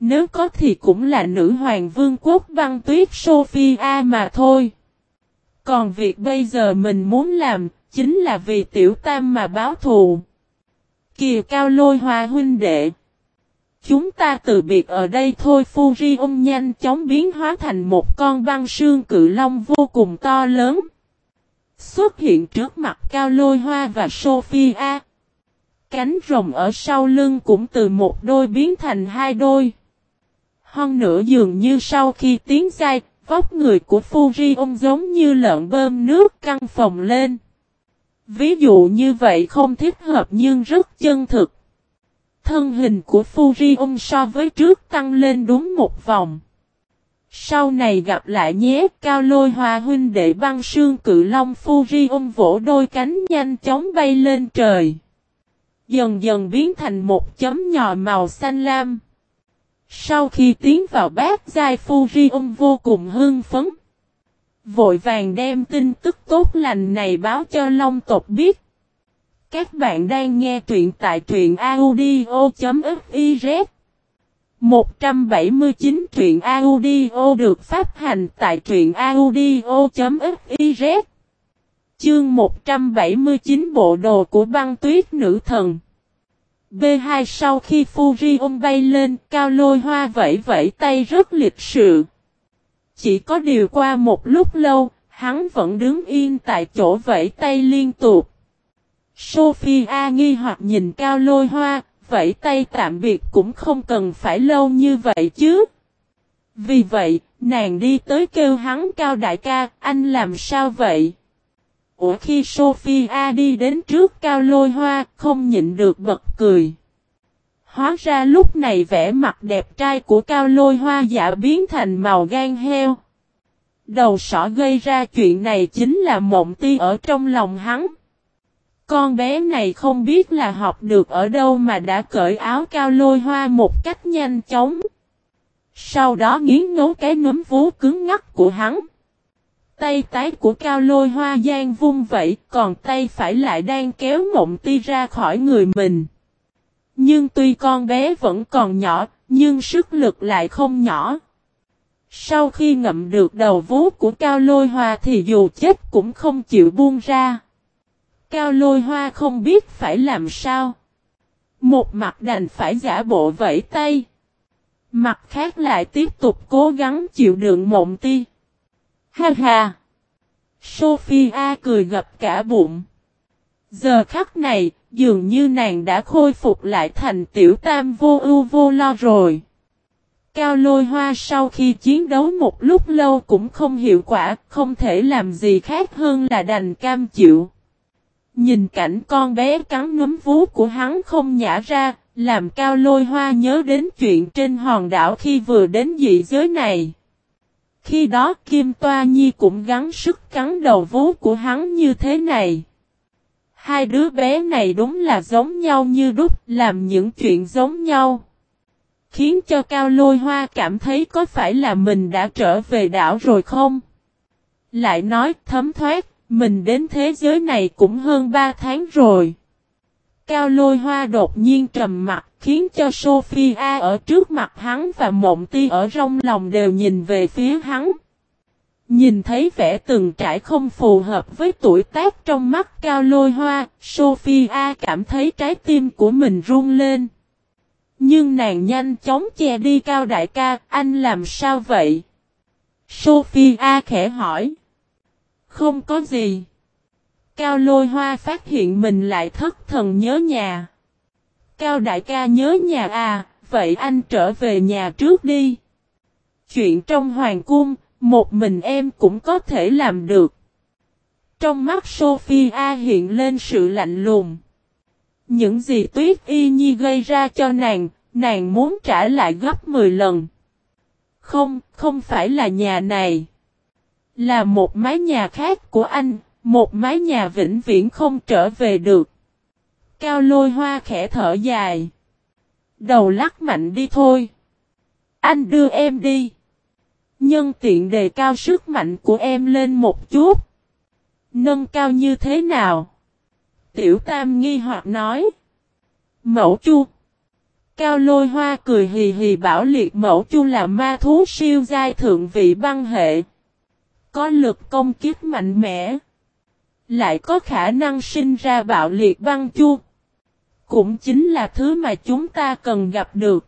Nếu có thì cũng là nữ hoàng vương quốc băng tuyết Sophia mà thôi. Còn việc bây giờ mình muốn làm, chính là vì tiểu tam mà báo thù. Kìa cao lôi hoa huynh đệ. Chúng ta từ biệt ở đây thôi Furion nhanh chóng biến hóa thành một con băng sương cự long vô cùng to lớn. Xuất hiện trước mặt cao lôi hoa và Sophia. Cánh rồng ở sau lưng cũng từ một đôi biến thành hai đôi. Hơn nữa dường như sau khi tiến dai, vóc người của Furion giống như lợn bơm nước căng phòng lên. Ví dụ như vậy không thích hợp nhưng rất chân thực. Thân hình của Furion so với trước tăng lên đúng một vòng. Sau này gặp lại nhé, cao lôi hoa huynh đệ băng sương cự long Furion vỗ đôi cánh nhanh chóng bay lên trời. Dần dần biến thành một chấm nhỏ màu xanh lam. Sau khi tiến vào bát giai Furion vô cùng hưng phấn. Vội vàng đem tin tức tốt lành này báo cho Long tộc biết. Các bạn đang nghe truyện tại truyện audio.fiz 179 truyện audio được phát hành tại truyện audio.fiz Chương 179 Bộ đồ của băng tuyết nữ thần B2 sau khi Furion bay lên, cao lôi hoa vẫy vẫy tay rất lịch sự. Chỉ có điều qua một lúc lâu, hắn vẫn đứng yên tại chỗ vẫy tay liên tục. Sophia nghi hoặc nhìn cao lôi hoa, vẫy tay tạm biệt cũng không cần phải lâu như vậy chứ. Vì vậy, nàng đi tới kêu hắn cao đại ca, anh làm sao vậy? Ủa khi Sophia đi đến trước cao lôi hoa, không nhịn được bật cười. Hóa ra lúc này vẻ mặt đẹp trai của cao lôi hoa giả biến thành màu gan heo. Đầu sỏ gây ra chuyện này chính là mộng ti ở trong lòng hắn. Con bé này không biết là học được ở đâu mà đã cởi áo cao lôi hoa một cách nhanh chóng. Sau đó nghiến ngấu cái nấm vú cứng ngắt của hắn. Tay tái của cao lôi hoa gian vung vậy, còn tay phải lại đang kéo mộng ti ra khỏi người mình. Nhưng tuy con bé vẫn còn nhỏ, nhưng sức lực lại không nhỏ. Sau khi ngậm được đầu vú của Cao Lôi Hoa thì dù chết cũng không chịu buông ra. Cao Lôi Hoa không biết phải làm sao. Một mặt đành phải giả bộ vẫy tay. Mặt khác lại tiếp tục cố gắng chịu đựng mộng ti. Ha ha! Sophia cười gập cả bụng. Giờ khắc này, dường như nàng đã khôi phục lại thành tiểu tam vô ưu vô lo rồi. Cao lôi hoa sau khi chiến đấu một lúc lâu cũng không hiệu quả, không thể làm gì khác hơn là đành cam chịu. Nhìn cảnh con bé cắn núm vú của hắn không nhả ra, làm cao lôi hoa nhớ đến chuyện trên hòn đảo khi vừa đến dị giới này. Khi đó Kim Toa Nhi cũng gắng sức cắn đầu vú của hắn như thế này. Hai đứa bé này đúng là giống nhau như đúc, làm những chuyện giống nhau. Khiến cho Cao Lôi Hoa cảm thấy có phải là mình đã trở về đảo rồi không? Lại nói thấm thoát, mình đến thế giới này cũng hơn 3 tháng rồi. Cao lôi hoa đột nhiên trầm mặt, khiến cho Sophia ở trước mặt hắn và mộng ti ở trong lòng đều nhìn về phía hắn. Nhìn thấy vẻ từng trải không phù hợp với tuổi tác trong mắt cao lôi hoa, Sophia cảm thấy trái tim của mình run lên. Nhưng nàng nhanh chóng che đi cao đại ca, anh làm sao vậy? Sophia khẽ hỏi. Không có gì. Cao lôi hoa phát hiện mình lại thất thần nhớ nhà. Cao đại ca nhớ nhà à, vậy anh trở về nhà trước đi. Chuyện trong hoàng cung, một mình em cũng có thể làm được. Trong mắt Sophia hiện lên sự lạnh lùng. Những gì Tuyết Y Nhi gây ra cho nàng, nàng muốn trả lại gấp 10 lần. Không, không phải là nhà này. Là một mái nhà khác của anh, một mái nhà vĩnh viễn không trở về được. Cao lôi hoa khẽ thở dài. Đầu lắc mạnh đi thôi. Anh đưa em đi. Nhân tiện đề cao sức mạnh của em lên một chút. Nâng cao như thế nào? Tiểu Tam nghi hoặc nói. Mẫu chu. Cao lôi hoa cười hì hì bảo liệt mẫu chu là ma thú siêu giai thượng vị băng hệ. Có lực công kích mạnh mẽ. Lại có khả năng sinh ra bạo liệt băng chu. Cũng chính là thứ mà chúng ta cần gặp được.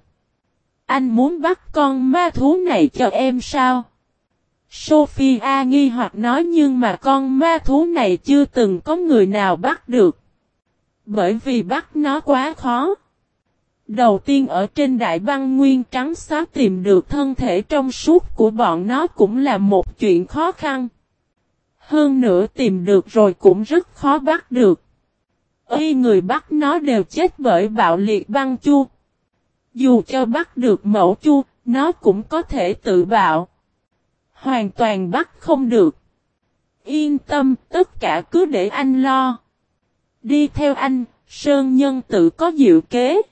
Anh muốn bắt con ma thú này cho em sao? Sophia nghi hoặc nói nhưng mà con ma thú này chưa từng có người nào bắt được. Bởi vì bắt nó quá khó. Đầu tiên ở trên đại băng nguyên trắng xóa tìm được thân thể trong suốt của bọn nó cũng là một chuyện khó khăn. Hơn nữa tìm được rồi cũng rất khó bắt được. Y người bắt nó đều chết bởi bạo liệt băng chu. Dù cho bắt được mẫu chu, nó cũng có thể tự bạo. Hoàn toàn bắt không được. Yên tâm, tất cả cứ để anh lo. Đi theo anh, Sơn Nhân tự có diệu kế.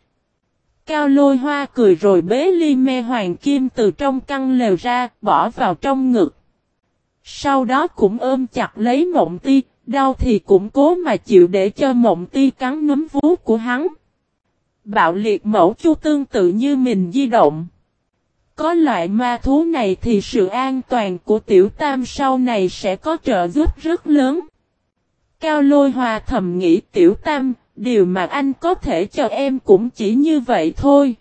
Cao lôi hoa cười rồi bế ly me hoàng kim từ trong căn lều ra, bỏ vào trong ngực. Sau đó cũng ôm chặt lấy mộng ti, đau thì cũng cố mà chịu để cho mộng ti cắn núm vú của hắn. Bạo liệt mẫu chu tương tự như mình di động. Có loại ma thú này thì sự an toàn của tiểu tam sau này sẽ có trợ giúp rất lớn. Cao lôi hòa thầm nghĩ tiểu tam, điều mà anh có thể cho em cũng chỉ như vậy thôi.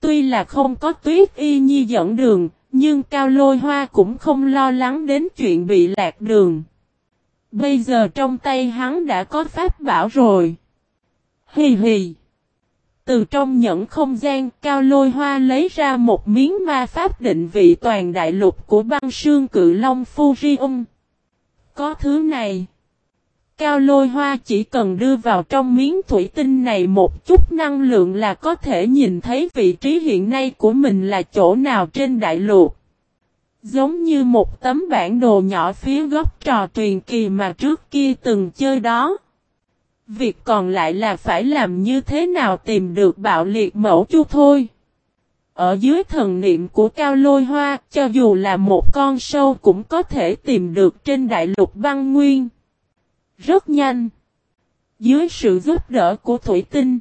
Tuy là không có tuyết y nhi dẫn đường, nhưng cao lôi hoa cũng không lo lắng đến chuyện bị lạc đường. Bây giờ trong tay hắn đã có pháp bảo rồi. Hì hì. Từ trong nhẫn không gian, Cao Lôi Hoa lấy ra một miếng ma pháp định vị toàn đại lục của băng sương cự long Furium. Có thứ này. Cao Lôi Hoa chỉ cần đưa vào trong miếng thủy tinh này một chút năng lượng là có thể nhìn thấy vị trí hiện nay của mình là chỗ nào trên đại lục. Giống như một tấm bản đồ nhỏ phía góc trò truyền kỳ mà trước kia từng chơi đó. Việc còn lại là phải làm như thế nào tìm được bạo liệt mẫu chu thôi. Ở dưới thần niệm của cao lôi hoa, cho dù là một con sâu cũng có thể tìm được trên đại lục băng nguyên. Rất nhanh. Dưới sự giúp đỡ của thủy tinh.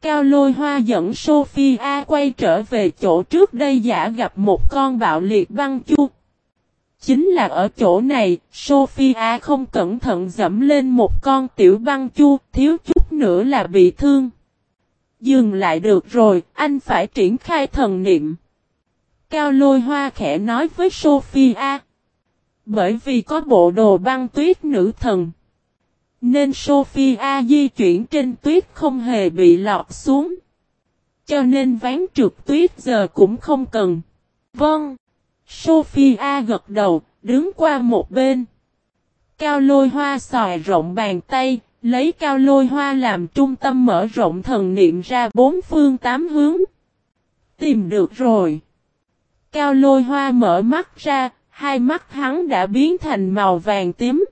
Cao lôi hoa dẫn Sophia quay trở về chỗ trước đây giả gặp một con bạo liệt băng chu. Chính là ở chỗ này, Sophia không cẩn thận dẫm lên một con tiểu băng chu, thiếu chút nữa là bị thương. Dừng lại được rồi, anh phải triển khai thần niệm. Cao lôi hoa khẽ nói với Sophia. Bởi vì có bộ đồ băng tuyết nữ thần. Nên Sophia di chuyển trên tuyết không hề bị lọt xuống. Cho nên ván trượt tuyết giờ cũng không cần. Vâng. Sophia gật đầu, đứng qua một bên. Cao lôi hoa xòi rộng bàn tay, lấy cao lôi hoa làm trung tâm mở rộng thần niệm ra bốn phương tám hướng. Tìm được rồi. Cao lôi hoa mở mắt ra, hai mắt hắn đã biến thành màu vàng tím.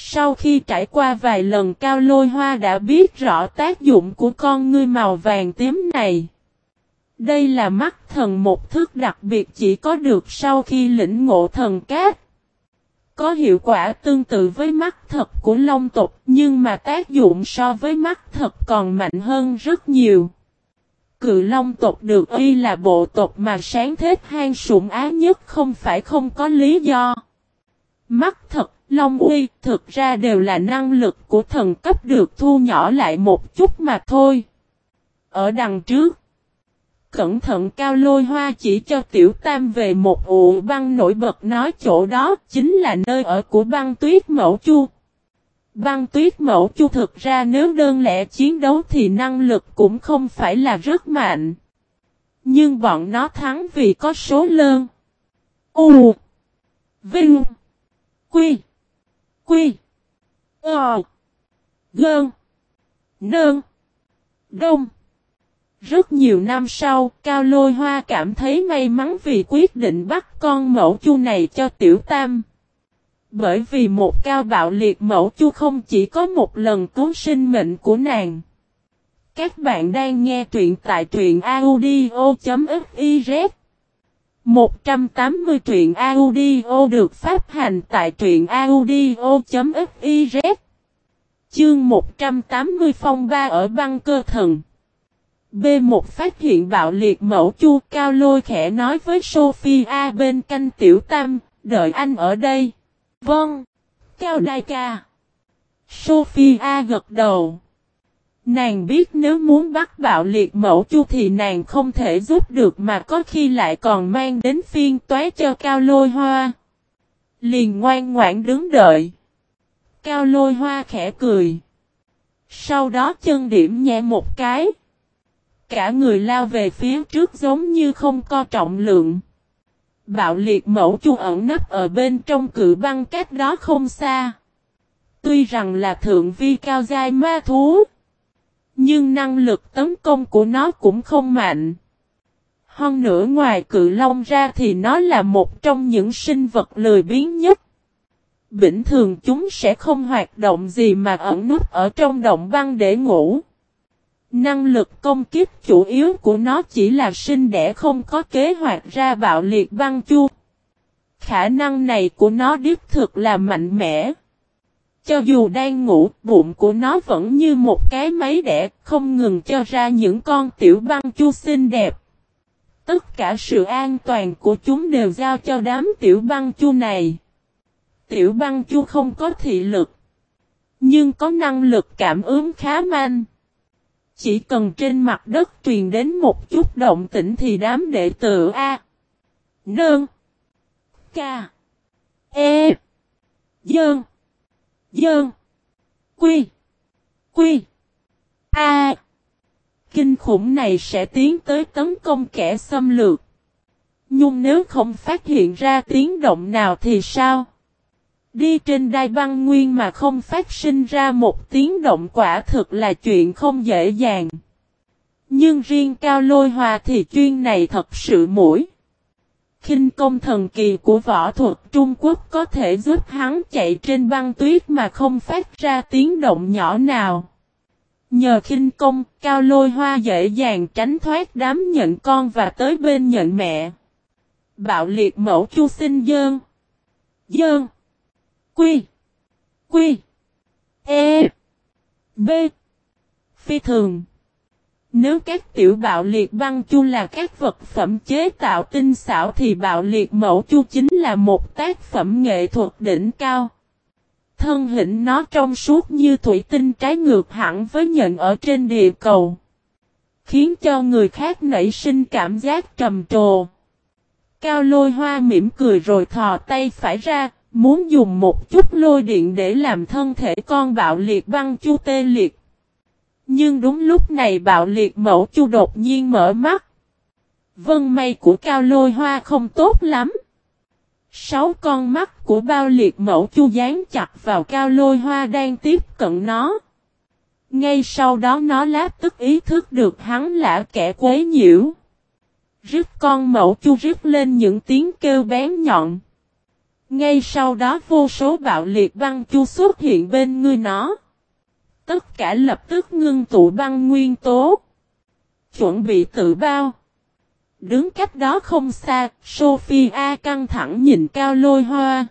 Sau khi trải qua vài lần cao lôi hoa đã biết rõ tác dụng của con ngươi màu vàng tím này. Đây là mắt thần một thức đặc biệt chỉ có được sau khi lĩnh ngộ thần cát. có hiệu quả tương tự với mắt thật của long tộc nhưng mà tác dụng so với mắt thật còn mạnh hơn rất nhiều. Cự long tộc được y là bộ tộc mà sáng thế hang sủng á nhất không phải không có lý do. Mắt thật, long uy thực ra đều là năng lực của thần cấp được thu nhỏ lại một chút mà thôi. Ở đằng trước, cẩn thận cao lôi hoa chỉ cho tiểu tam về một ụ băng nổi bật nói chỗ đó chính là nơi ở của băng tuyết mẫu chu. Băng tuyết mẫu chu thực ra nếu đơn lẻ chiến đấu thì năng lực cũng không phải là rất mạnh. Nhưng bọn nó thắng vì có số lơn. U Vinh Quy Quy. Ờ. Gơn. Nơn. Đông. Rất nhiều năm sau, Cao Lôi Hoa cảm thấy may mắn vì quyết định bắt con mẫu chu này cho Tiểu Tam. Bởi vì một cao bạo liệt mẫu chu không chỉ có một lần cứu sinh mệnh của nàng. Các bạn đang nghe truyện tại truyện audio.fif 180 truyện audio được phát hành tại truyện audio.fiz Chương 180 phong ba ở băng cơ thần B1 phát hiện bạo liệt mẫu chu cao lôi khẽ nói với Sophia bên canh tiểu tam, đợi anh ở đây. Vâng, cao đại ca. Sophia gật đầu. Nàng biết nếu muốn bắt bạo liệt mẫu chu thì nàng không thể giúp được mà có khi lại còn mang đến phiên toái cho cao lôi hoa. Liền ngoan ngoãn đứng đợi. Cao lôi hoa khẽ cười. Sau đó chân điểm nhẹ một cái. Cả người lao về phía trước giống như không co trọng lượng. Bạo liệt mẫu chu ẩn nấp ở bên trong cự băng cách đó không xa. Tuy rằng là thượng vi cao giai ma thú. Nhưng năng lực tấn công của nó cũng không mạnh. Hơn nữa ngoài cự long ra thì nó là một trong những sinh vật lười biếng nhất. Bình thường chúng sẽ không hoạt động gì mà ẩn núp ở trong động băng để ngủ. Năng lực công kích chủ yếu của nó chỉ là sinh đẻ không có kế hoạch ra bạo liệt băng chu. Khả năng này của nó đích thực là mạnh mẽ. Cho dù đang ngủ, bụng của nó vẫn như một cái máy đẻ, không ngừng cho ra những con tiểu băng chu xinh đẹp. Tất cả sự an toàn của chúng đều giao cho đám tiểu băng chu này. Tiểu băng chu không có thị lực, nhưng có năng lực cảm ứng khá manh. Chỉ cần trên mặt đất truyền đến một chút động tĩnh thì đám đệ tử A. Nương. Ca. E. Dơn. Dơn. Quy. Quy. A. Kinh khủng này sẽ tiến tới tấn công kẻ xâm lược. Nhưng nếu không phát hiện ra tiếng động nào thì sao? Đi trên đai băng nguyên mà không phát sinh ra một tiếng động quả thực là chuyện không dễ dàng. Nhưng riêng cao lôi hòa thì chuyên này thật sự mũi kinh công thần kỳ của võ thuật Trung Quốc có thể giúp hắn chạy trên băng tuyết mà không phát ra tiếng động nhỏ nào. Nhờ kinh công, cao lôi hoa dễ dàng tránh thoát đám nhận con và tới bên nhận mẹ. Bạo liệt mẫu chu sinh dơn. Dơn. Quy. Quy. E. B. Phi thường. Nếu các tiểu bạo liệt băng chu là các vật phẩm chế tạo tinh xảo thì bạo liệt mẫu chu chính là một tác phẩm nghệ thuật đỉnh cao. Thân hình nó trong suốt như thủy tinh trái ngược hẳn với nhận ở trên địa cầu. Khiến cho người khác nảy sinh cảm giác trầm trồ. Cao lôi hoa mỉm cười rồi thò tay phải ra, Muốn dùng một chút lôi điện để làm thân thể con bạo liệt băng chu tê liệt. Nhưng đúng lúc này bạo liệt mẫu chu đột nhiên mở mắt. Vân mây của cao lôi hoa không tốt lắm. Sáu con mắt của bao liệt mẫu chu dán chặt vào cao lôi hoa đang tiếp cận nó. Ngay sau đó nó láp tức ý thức được hắn là kẻ quấy nhiễu. Rứt con mẫu chu rứt lên những tiếng kêu bén nhọn. Ngay sau đó vô số bạo liệt băng chu xuất hiện bên người nó. Tất cả lập tức ngưng tụ băng nguyên tố. Chuẩn bị tự bao. Đứng cách đó không xa, Sophia căng thẳng nhìn cao lôi hoa.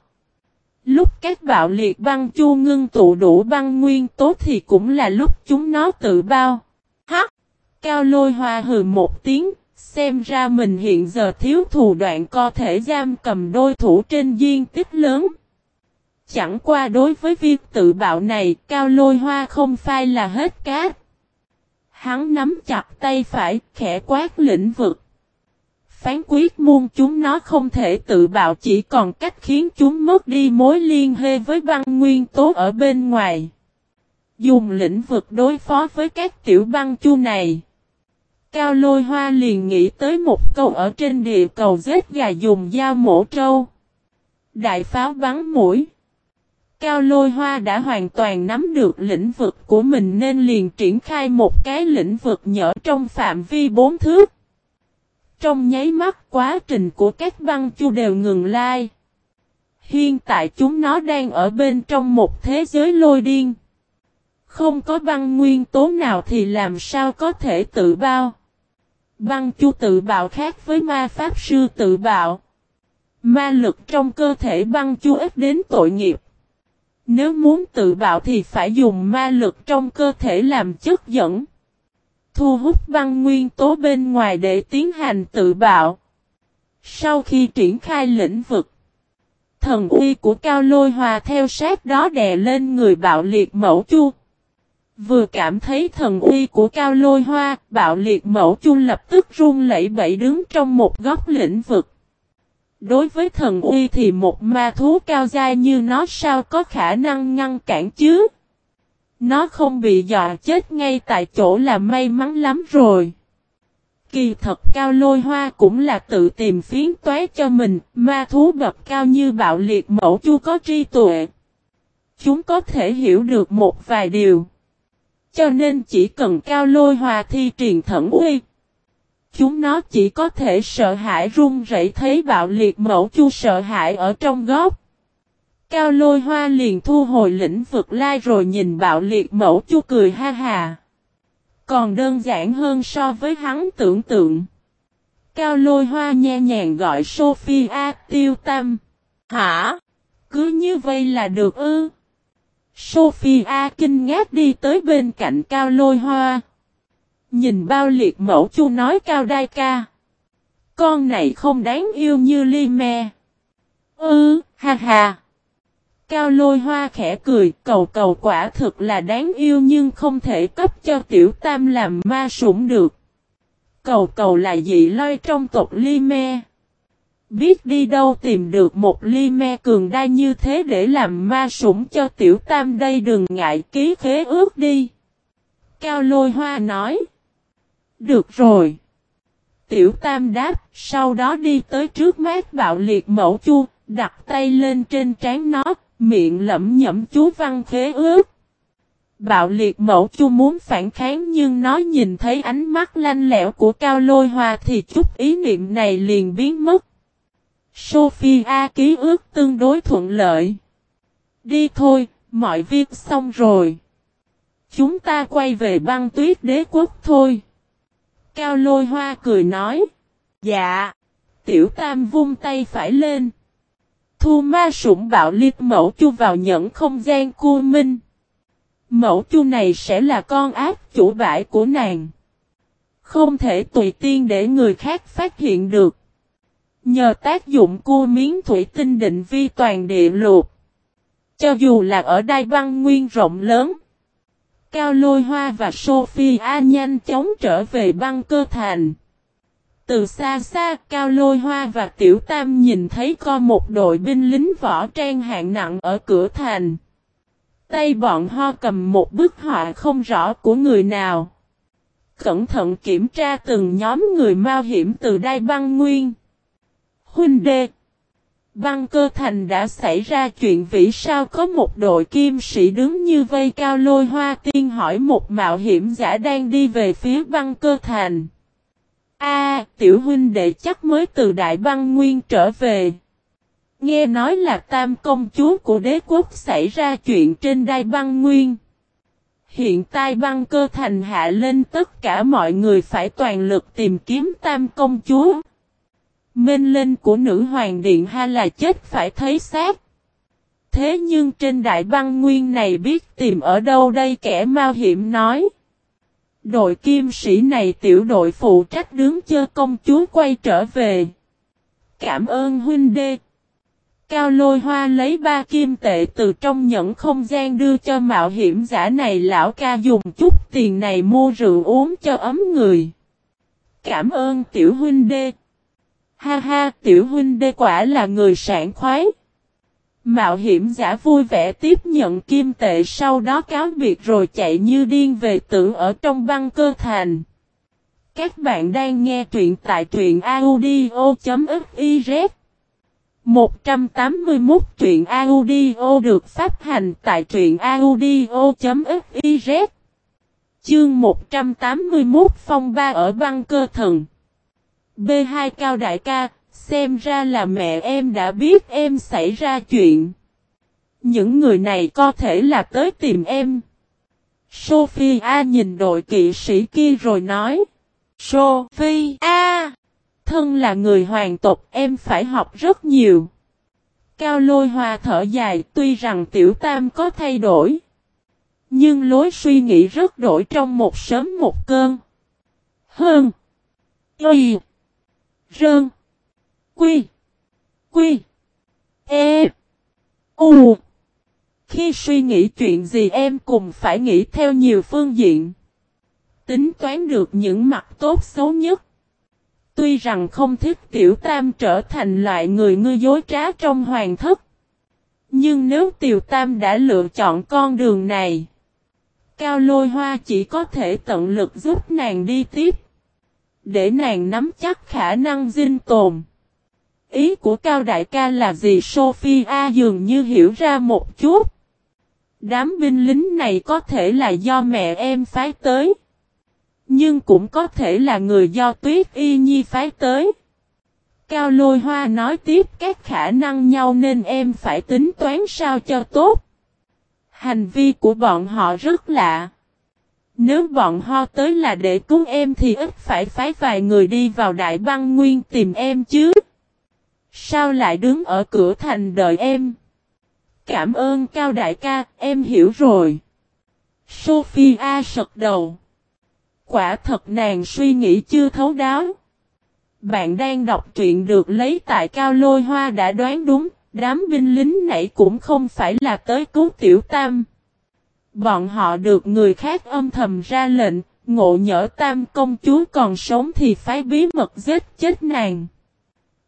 Lúc các bạo liệt băng chu ngưng tụ đủ băng nguyên tố thì cũng là lúc chúng nó tự bao. Hắc! Cao lôi hoa hừ một tiếng, xem ra mình hiện giờ thiếu thủ đoạn có thể giam cầm đôi thủ trên duyên tích lớn. Chẳng qua đối với việc tự bạo này, cao lôi hoa không phải là hết cát. Hắn nắm chặt tay phải, khẽ quát lĩnh vực. Phán quyết muôn chúng nó không thể tự bạo chỉ còn cách khiến chúng mất đi mối liên hệ với băng nguyên tố ở bên ngoài. Dùng lĩnh vực đối phó với các tiểu băng chu này. Cao lôi hoa liền nghĩ tới một câu ở trên địa cầu giết gà dùng dao mổ trâu. Đại pháo bắn mũi. Cao lôi hoa đã hoàn toàn nắm được lĩnh vực của mình nên liền triển khai một cái lĩnh vực nhỏ trong phạm vi bốn thước. Trong nháy mắt, quá trình của các băng chu đều ngừng lai. Hiện tại chúng nó đang ở bên trong một thế giới lôi điên. Không có băng nguyên tố nào thì làm sao có thể tự bao. Băng chu tự bạo khác với ma pháp sư tự bạo. Ma lực trong cơ thể băng chu ít đến tội nghiệp. Nếu muốn tự bạo thì phải dùng ma lực trong cơ thể làm chất dẫn. Thu hút băng nguyên tố bên ngoài để tiến hành tự bạo. Sau khi triển khai lĩnh vực, thần uy của cao lôi hòa theo sát đó đè lên người bạo liệt mẫu chu. Vừa cảm thấy thần uy của cao lôi hoa, bạo liệt mẫu chu lập tức run lẩy bẩy đứng trong một góc lĩnh vực. Đối với thần uy thì một ma thú cao dai như nó sao có khả năng ngăn cản chứ? Nó không bị dọa chết ngay tại chỗ là may mắn lắm rồi. Kỳ thật cao lôi hoa cũng là tự tìm phiến toái cho mình, ma thú bập cao như bạo liệt mẫu chu có tri tuệ. Chúng có thể hiểu được một vài điều. Cho nên chỉ cần cao lôi hòa thi truyền thẩn uy. Chúng nó chỉ có thể sợ hãi run rẩy thấy bạo liệt mẫu chu sợ hãi ở trong góc. Cao lôi hoa liền thu hồi lĩnh vực lai rồi nhìn bạo liệt mẫu chu cười ha hà. Còn đơn giản hơn so với hắn tưởng tượng. Cao lôi hoa nhẹ nhàng gọi Sophia tiêu tâm. Hả? Cứ như vậy là được ư? Sophia kinh ngạc đi tới bên cạnh cao lôi hoa. Nhìn bao liệt mẫu chu nói cao đai ca. Con này không đáng yêu như ly me. ư ha ha. Cao lôi hoa khẽ cười, cầu cầu quả thực là đáng yêu nhưng không thể cấp cho tiểu tam làm ma sủng được. Cầu cầu là dị loi trong tộc ly me. Biết đi đâu tìm được một ly me cường đai như thế để làm ma sủng cho tiểu tam đây đừng ngại ký khế ước đi. Cao lôi hoa nói. Được rồi. Tiểu tam đáp, sau đó đi tới trước mát bạo liệt mẫu chu, đặt tay lên trên trán nó, miệng lẩm nhẩm chú văn khế ước. Bạo liệt mẫu chu muốn phản kháng nhưng nó nhìn thấy ánh mắt lanh lẽo của cao lôi hoa thì chút ý niệm này liền biến mất. Sophia ký ước tương đối thuận lợi. Đi thôi, mọi việc xong rồi. Chúng ta quay về băng tuyết đế quốc thôi. Cao lôi hoa cười nói. Dạ. Tiểu tam vung tay phải lên. Thu ma sủng bạo liệt mẫu chu vào nhẫn không gian cua minh. Mẫu chu này sẽ là con ác chủ bãi của nàng. Không thể tùy tiên để người khác phát hiện được. Nhờ tác dụng cua miếng thủy tinh định vi toàn địa lục. Cho dù là ở đai băng nguyên rộng lớn. Cao Lôi Hoa và Sophia nhanh chóng trở về băng cơ thành. Từ xa xa, Cao Lôi Hoa và Tiểu Tam nhìn thấy có một đội binh lính võ trang hạng nặng ở cửa thành. Tay bọn ho cầm một bức họa không rõ của người nào. Cẩn thận kiểm tra từng nhóm người mau hiểm từ đai băng nguyên. Huynh đê. Băng cơ thành đã xảy ra chuyện vì sao có một đội kim sĩ đứng như vây cao lôi hoa tiên hỏi một mạo hiểm giả đang đi về phía băng cơ thành. A, tiểu huynh đệ chắc mới từ đại băng nguyên trở về. Nghe nói là tam công chúa của đế quốc xảy ra chuyện trên đai băng nguyên. Hiện tại băng cơ thành hạ lên tất cả mọi người phải toàn lực tìm kiếm tam công chúa. Minh linh của nữ hoàng điện ha là chết phải thấy xác. thế nhưng trên đại băng nguyên này biết tìm ở đâu đây kẻ mau hiểm nói. Đội kim sĩ này tiểu đội phụ trách đứng chơ công chúa quay trở về. Cảm ơn huynh đê. Cao lôi hoa lấy ba kim tệ từ trong nhẫn không gian đưa cho mạo hiểm giả này, lão ca dùng chút tiền này mua rượu uống cho ấm người. Cảm ơn tiểu huynh đê. Ha ha, tiểu huynh đê quả là người sảng khoái. Mạo hiểm giả vui vẻ tiếp nhận kim tệ sau đó cáo biệt rồi chạy như điên về tử ở trong băng cơ thành. Các bạn đang nghe truyện tại truyện audio.fiz 181 truyện audio được phát hành tại truyện audio.fiz Chương 181 phong ba ở băng cơ thần B2 cao đại ca, xem ra là mẹ em đã biết em xảy ra chuyện. Những người này có thể là tới tìm em. Sophia nhìn đội kỵ sĩ kia rồi nói. Sophia, thân là người hoàng tộc em phải học rất nhiều. Cao lôi hoa thở dài tuy rằng tiểu tam có thay đổi. Nhưng lối suy nghĩ rất đổi trong một sớm một cơn. Hơn. Y. Rơn. Quy. Quy. E. U. Khi suy nghĩ chuyện gì em cùng phải nghĩ theo nhiều phương diện. Tính toán được những mặt tốt xấu nhất. Tuy rằng không thích tiểu tam trở thành loại người ngư dối trá trong hoàng thất. Nhưng nếu tiểu tam đã lựa chọn con đường này. Cao lôi hoa chỉ có thể tận lực giúp nàng đi tiếp. Để nàng nắm chắc khả năng dinh tồn. Ý của Cao Đại ca là gì Sophia dường như hiểu ra một chút. Đám binh lính này có thể là do mẹ em phái tới. Nhưng cũng có thể là người do tuyết y nhi phái tới. Cao lôi hoa nói tiếp, các khả năng nhau nên em phải tính toán sao cho tốt. Hành vi của bọn họ rất lạ. Nếu bọn ho tới là để cứu em thì ít phải phái vài người đi vào đại băng nguyên tìm em chứ. Sao lại đứng ở cửa thành đợi em? Cảm ơn Cao Đại ca, em hiểu rồi. Sophia sật đầu. Quả thật nàng suy nghĩ chưa thấu đáo. Bạn đang đọc truyện được lấy tại Cao Lôi Hoa đã đoán đúng, đám binh lính nãy cũng không phải là tới cứu Tiểu Tam. Bọn họ được người khác âm thầm ra lệnh, ngộ nhỡ Tam công chúa còn sống thì phải bí mật giết chết nàng.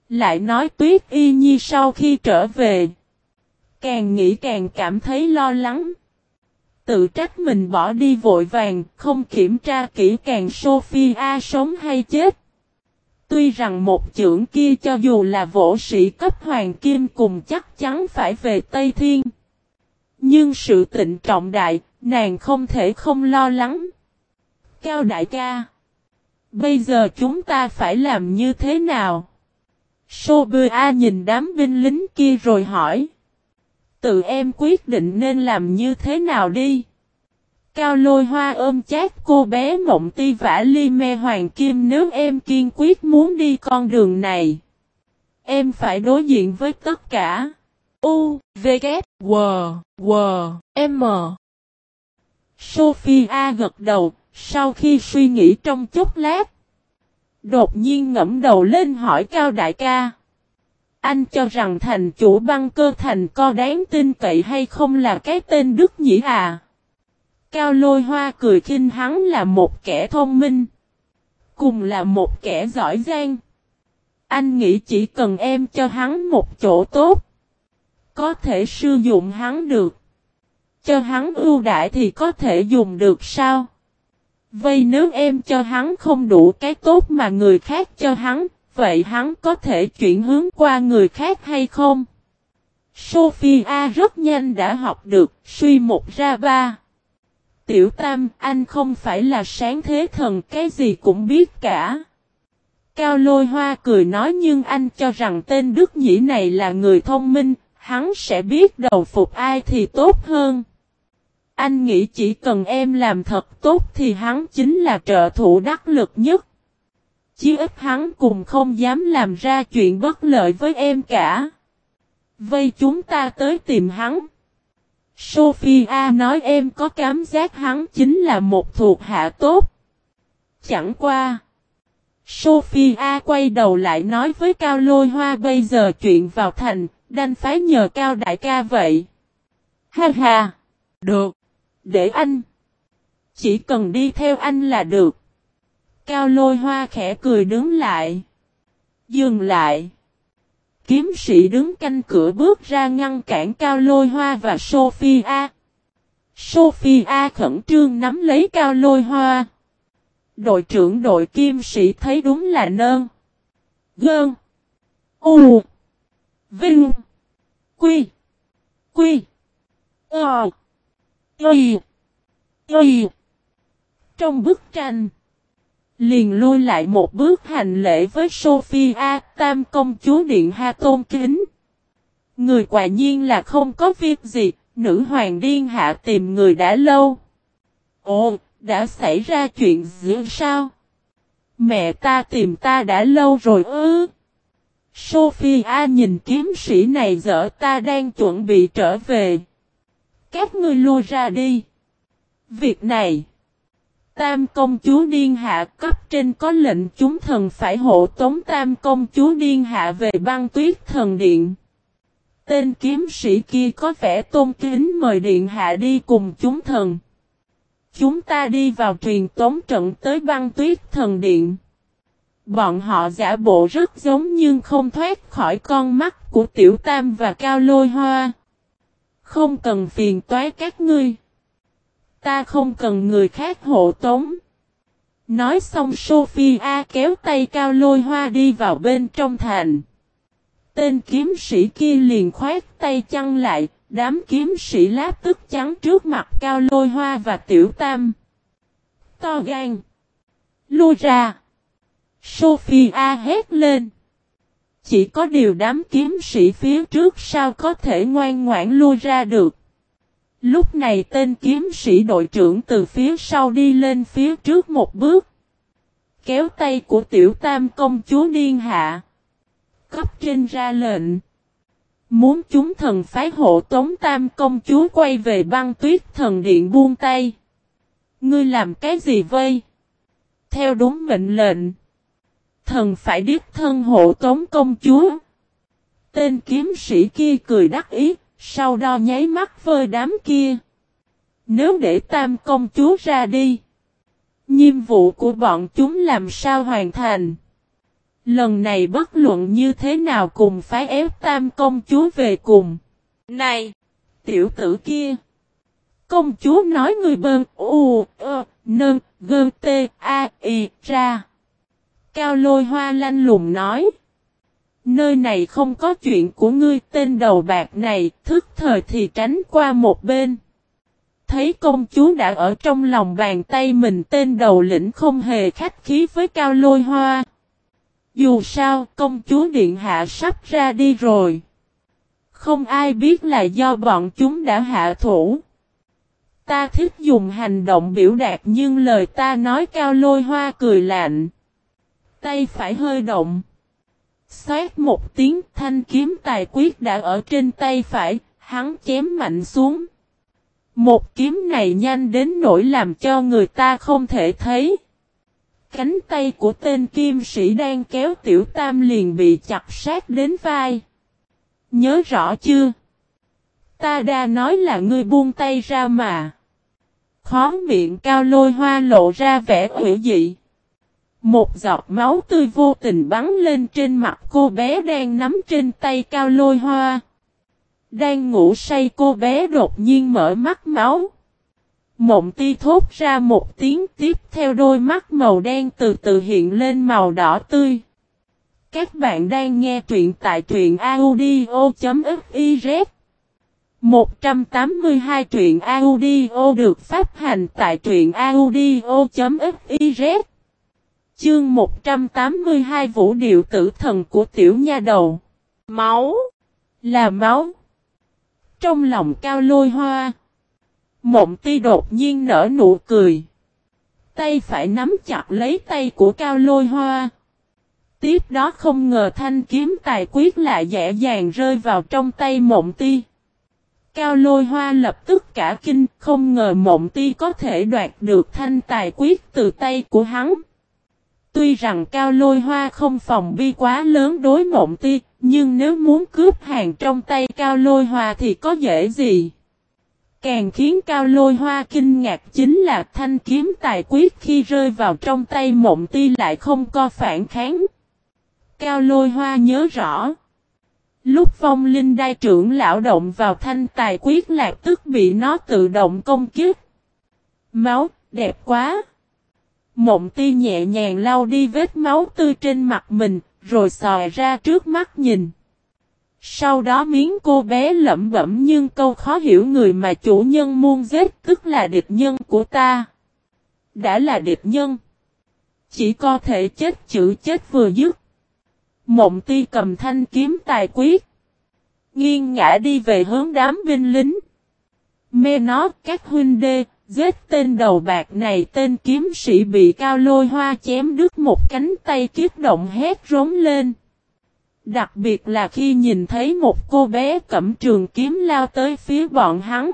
Lại nói Tuyết Y Nhi sau khi trở về. Càng nghĩ càng cảm thấy lo lắng. Tự trách mình bỏ đi vội vàng, không kiểm tra kỹ càng Sophia sống hay chết. Tuy rằng một trưởng kia cho dù là võ sĩ cấp hoàng kim cùng chắc chắn phải về Tây Thiên. Nhưng sự tịnh trọng đại, nàng không thể không lo lắng. Cao đại ca. Bây giờ chúng ta phải làm như thế nào? Sobua nhìn đám binh lính kia rồi hỏi. Tự em quyết định nên làm như thế nào đi. Cao lôi hoa ôm chát cô bé mộng ti vả ly me hoàng kim nếu em kiên quyết muốn đi con đường này. Em phải đối diện với tất cả. U, V, K, W, W, M. Sophia gật đầu, sau khi suy nghĩ trong chốc lát. Đột nhiên ngẫm đầu lên hỏi Cao Đại ca. Anh cho rằng thành chủ băng cơ thành co đáng tin cậy hay không là cái tên Đức Nhĩ à? Cao lôi hoa cười khinh hắn là một kẻ thông minh. Cùng là một kẻ giỏi giang. Anh nghĩ chỉ cần em cho hắn một chỗ tốt. Có thể sử dụng hắn được. Cho hắn ưu đãi thì có thể dùng được sao? Vậy nếu em cho hắn không đủ cái tốt mà người khác cho hắn, vậy hắn có thể chuyển hướng qua người khác hay không? Sophia rất nhanh đã học được, suy một ra ba. Tiểu Tam, anh không phải là sáng thế thần cái gì cũng biết cả. Cao lôi hoa cười nói nhưng anh cho rằng tên Đức Nhĩ này là người thông minh, hắn sẽ biết đầu phục ai thì tốt hơn. Anh nghĩ chỉ cần em làm thật tốt thì hắn chính là trợ thủ đắc lực nhất. Chí ít hắn cùng không dám làm ra chuyện bất lợi với em cả. Vây chúng ta tới tìm hắn. Sophia nói em có cảm giác hắn chính là một thuộc hạ tốt. Chẳng qua. Sophia quay đầu lại nói với Cao Lôi Hoa bây giờ chuyện vào thành, đanh phái nhờ Cao Đại ca vậy. Ha ha. Được. Để anh. Chỉ cần đi theo anh là được. Cao Lôi Hoa khẽ cười đứng lại. Dừng lại. Kiếm sĩ đứng canh cửa bước ra ngăn cản Cao Lôi Hoa và Sophia. Sophia khẩn trương nắm lấy Cao Lôi Hoa. Đội trưởng đội kim sĩ thấy đúng là nơn. Gơn. U. Vinh. Quy. Quy. Ờ. Ây. Ây. Trong bức tranh. Liền lui lại một bước hành lễ với Sophia Tam công chúa Điện Ha Tôn Kính. Người quả nhiên là không có việc gì, nữ hoàng điên hạ tìm người đã lâu. Ồ, đã xảy ra chuyện gì sao? Mẹ ta tìm ta đã lâu rồi ư. Sophia nhìn kiếm sĩ này dở ta đang chuẩn bị trở về. Các ngươi lui ra đi. Việc này. Tam công chúa Điên Hạ cấp trên có lệnh chúng thần phải hộ tống Tam công chúa Điên Hạ về băng tuyết thần điện. Tên kiếm sĩ kia có vẻ tôn kính mời Điện Hạ đi cùng chúng thần. Chúng ta đi vào truyền tống trận tới băng tuyết thần điện. Bọn họ giả bộ rất giống nhưng không thoát khỏi con mắt của Tiểu Tam và Cao Lôi Hoa. Không cần phiền toái các ngươi. Ta không cần người khác hộ tống. Nói xong Sophia kéo tay Cao Lôi Hoa đi vào bên trong thành. Tên kiếm sĩ kia liền khoát tay chăn lại, đám kiếm sĩ láp tức trắng trước mặt Cao Lôi Hoa và Tiểu Tam. To gan. Lui ra. Sophia hét lên. Chỉ có điều đám kiếm sĩ phía trước sao có thể ngoan ngoãn lui ra được. Lúc này tên kiếm sĩ đội trưởng từ phía sau đi lên phía trước một bước. Kéo tay của tiểu tam công chúa điên hạ. Cấp trên ra lệnh. Muốn chúng thần phái hộ tống tam công chúa quay về băng tuyết thần điện buông tay. Ngươi làm cái gì vây? Theo đúng mệnh lệnh. Thần phải đích thân hộ tống công chúa. Tên kiếm sĩ kia cười đắc ý, sau đó nháy mắt vơi đám kia. Nếu để tam công chúa ra đi. Nhiệm vụ của bọn chúng làm sao hoàn thành. Lần này bất luận như thế nào cùng phái ép tam công chúa về cùng. Này! Tiểu tử kia! Công chúa nói người bơn u, ơ, nơn, gơn tê, a, y, ra. Cao lôi hoa lanh lùng nói. Nơi này không có chuyện của ngươi tên đầu bạc này, thức thời thì tránh qua một bên. Thấy công chúa đã ở trong lòng bàn tay mình tên đầu lĩnh không hề khách khí với cao lôi hoa. Dù sao, công chúa điện hạ sắp ra đi rồi. Không ai biết là do bọn chúng đã hạ thủ. Ta thích dùng hành động biểu đạt nhưng lời ta nói cao lôi hoa cười lạnh. Tay phải hơi động. Xoát một tiếng thanh kiếm tài quyết đã ở trên tay phải, hắn chém mạnh xuống. Một kiếm này nhanh đến nỗi làm cho người ta không thể thấy. Cánh tay của tên kim sĩ đang kéo tiểu tam liền bị chặt sát đến vai. Nhớ rõ chưa? Ta đã nói là ngươi buông tay ra mà. Khó miệng cao lôi hoa lộ ra vẻ ủy dị. Một giọt máu tươi vô tình bắn lên trên mặt cô bé đang nắm trên tay cao lôi hoa. Đang ngủ say cô bé đột nhiên mở mắt máu. Mộng ti thốt ra một tiếng tiếp theo đôi mắt màu đen từ từ hiện lên màu đỏ tươi. Các bạn đang nghe truyện tại truyện audio.fiz 182 truyện audio được phát hành tại truyện audio.fiz Chương 182 Vũ điệu tử thần của tiểu nha đầu. Máu. Là máu. Trong lòng cao lôi hoa. Mộng ti đột nhiên nở nụ cười. Tay phải nắm chặt lấy tay của cao lôi hoa. Tiếp đó không ngờ thanh kiếm tài quyết lại dễ dàng rơi vào trong tay mộng ti. Cao lôi hoa lập tức cả kinh, không ngờ mộng ti có thể đoạt được thanh tài quyết từ tay của hắn. Tuy rằng cao lôi hoa không phòng bi quá lớn đối mộng ti, nhưng nếu muốn cướp hàng trong tay cao lôi hoa thì có dễ gì. Càng khiến cao lôi hoa kinh ngạc chính là thanh kiếm tài quyết khi rơi vào trong tay mộng ti lại không có phản kháng. Cao lôi hoa nhớ rõ. Lúc phong linh đai trưởng lão động vào thanh tài quyết lạc tức bị nó tự động công kiếp. Máu, đẹp quá. Mộng ti nhẹ nhàng lau đi vết máu tươi trên mặt mình, rồi xòe ra trước mắt nhìn. Sau đó miếng cô bé lẩm bẩm nhưng câu khó hiểu người mà chủ nhân muôn giết tức là địch nhân của ta. Đã là địch nhân. Chỉ có thể chết chữ chết vừa dứt. Mộng ti cầm thanh kiếm tài quyết. Nghiêng ngã đi về hướng đám binh lính. Mê nó các huynh đê, giết tên đầu bạc này tên kiếm sĩ bị cao lôi hoa chém đứt một cánh tay kiếp động hét rống lên. Đặc biệt là khi nhìn thấy một cô bé cẩm trường kiếm lao tới phía bọn hắn.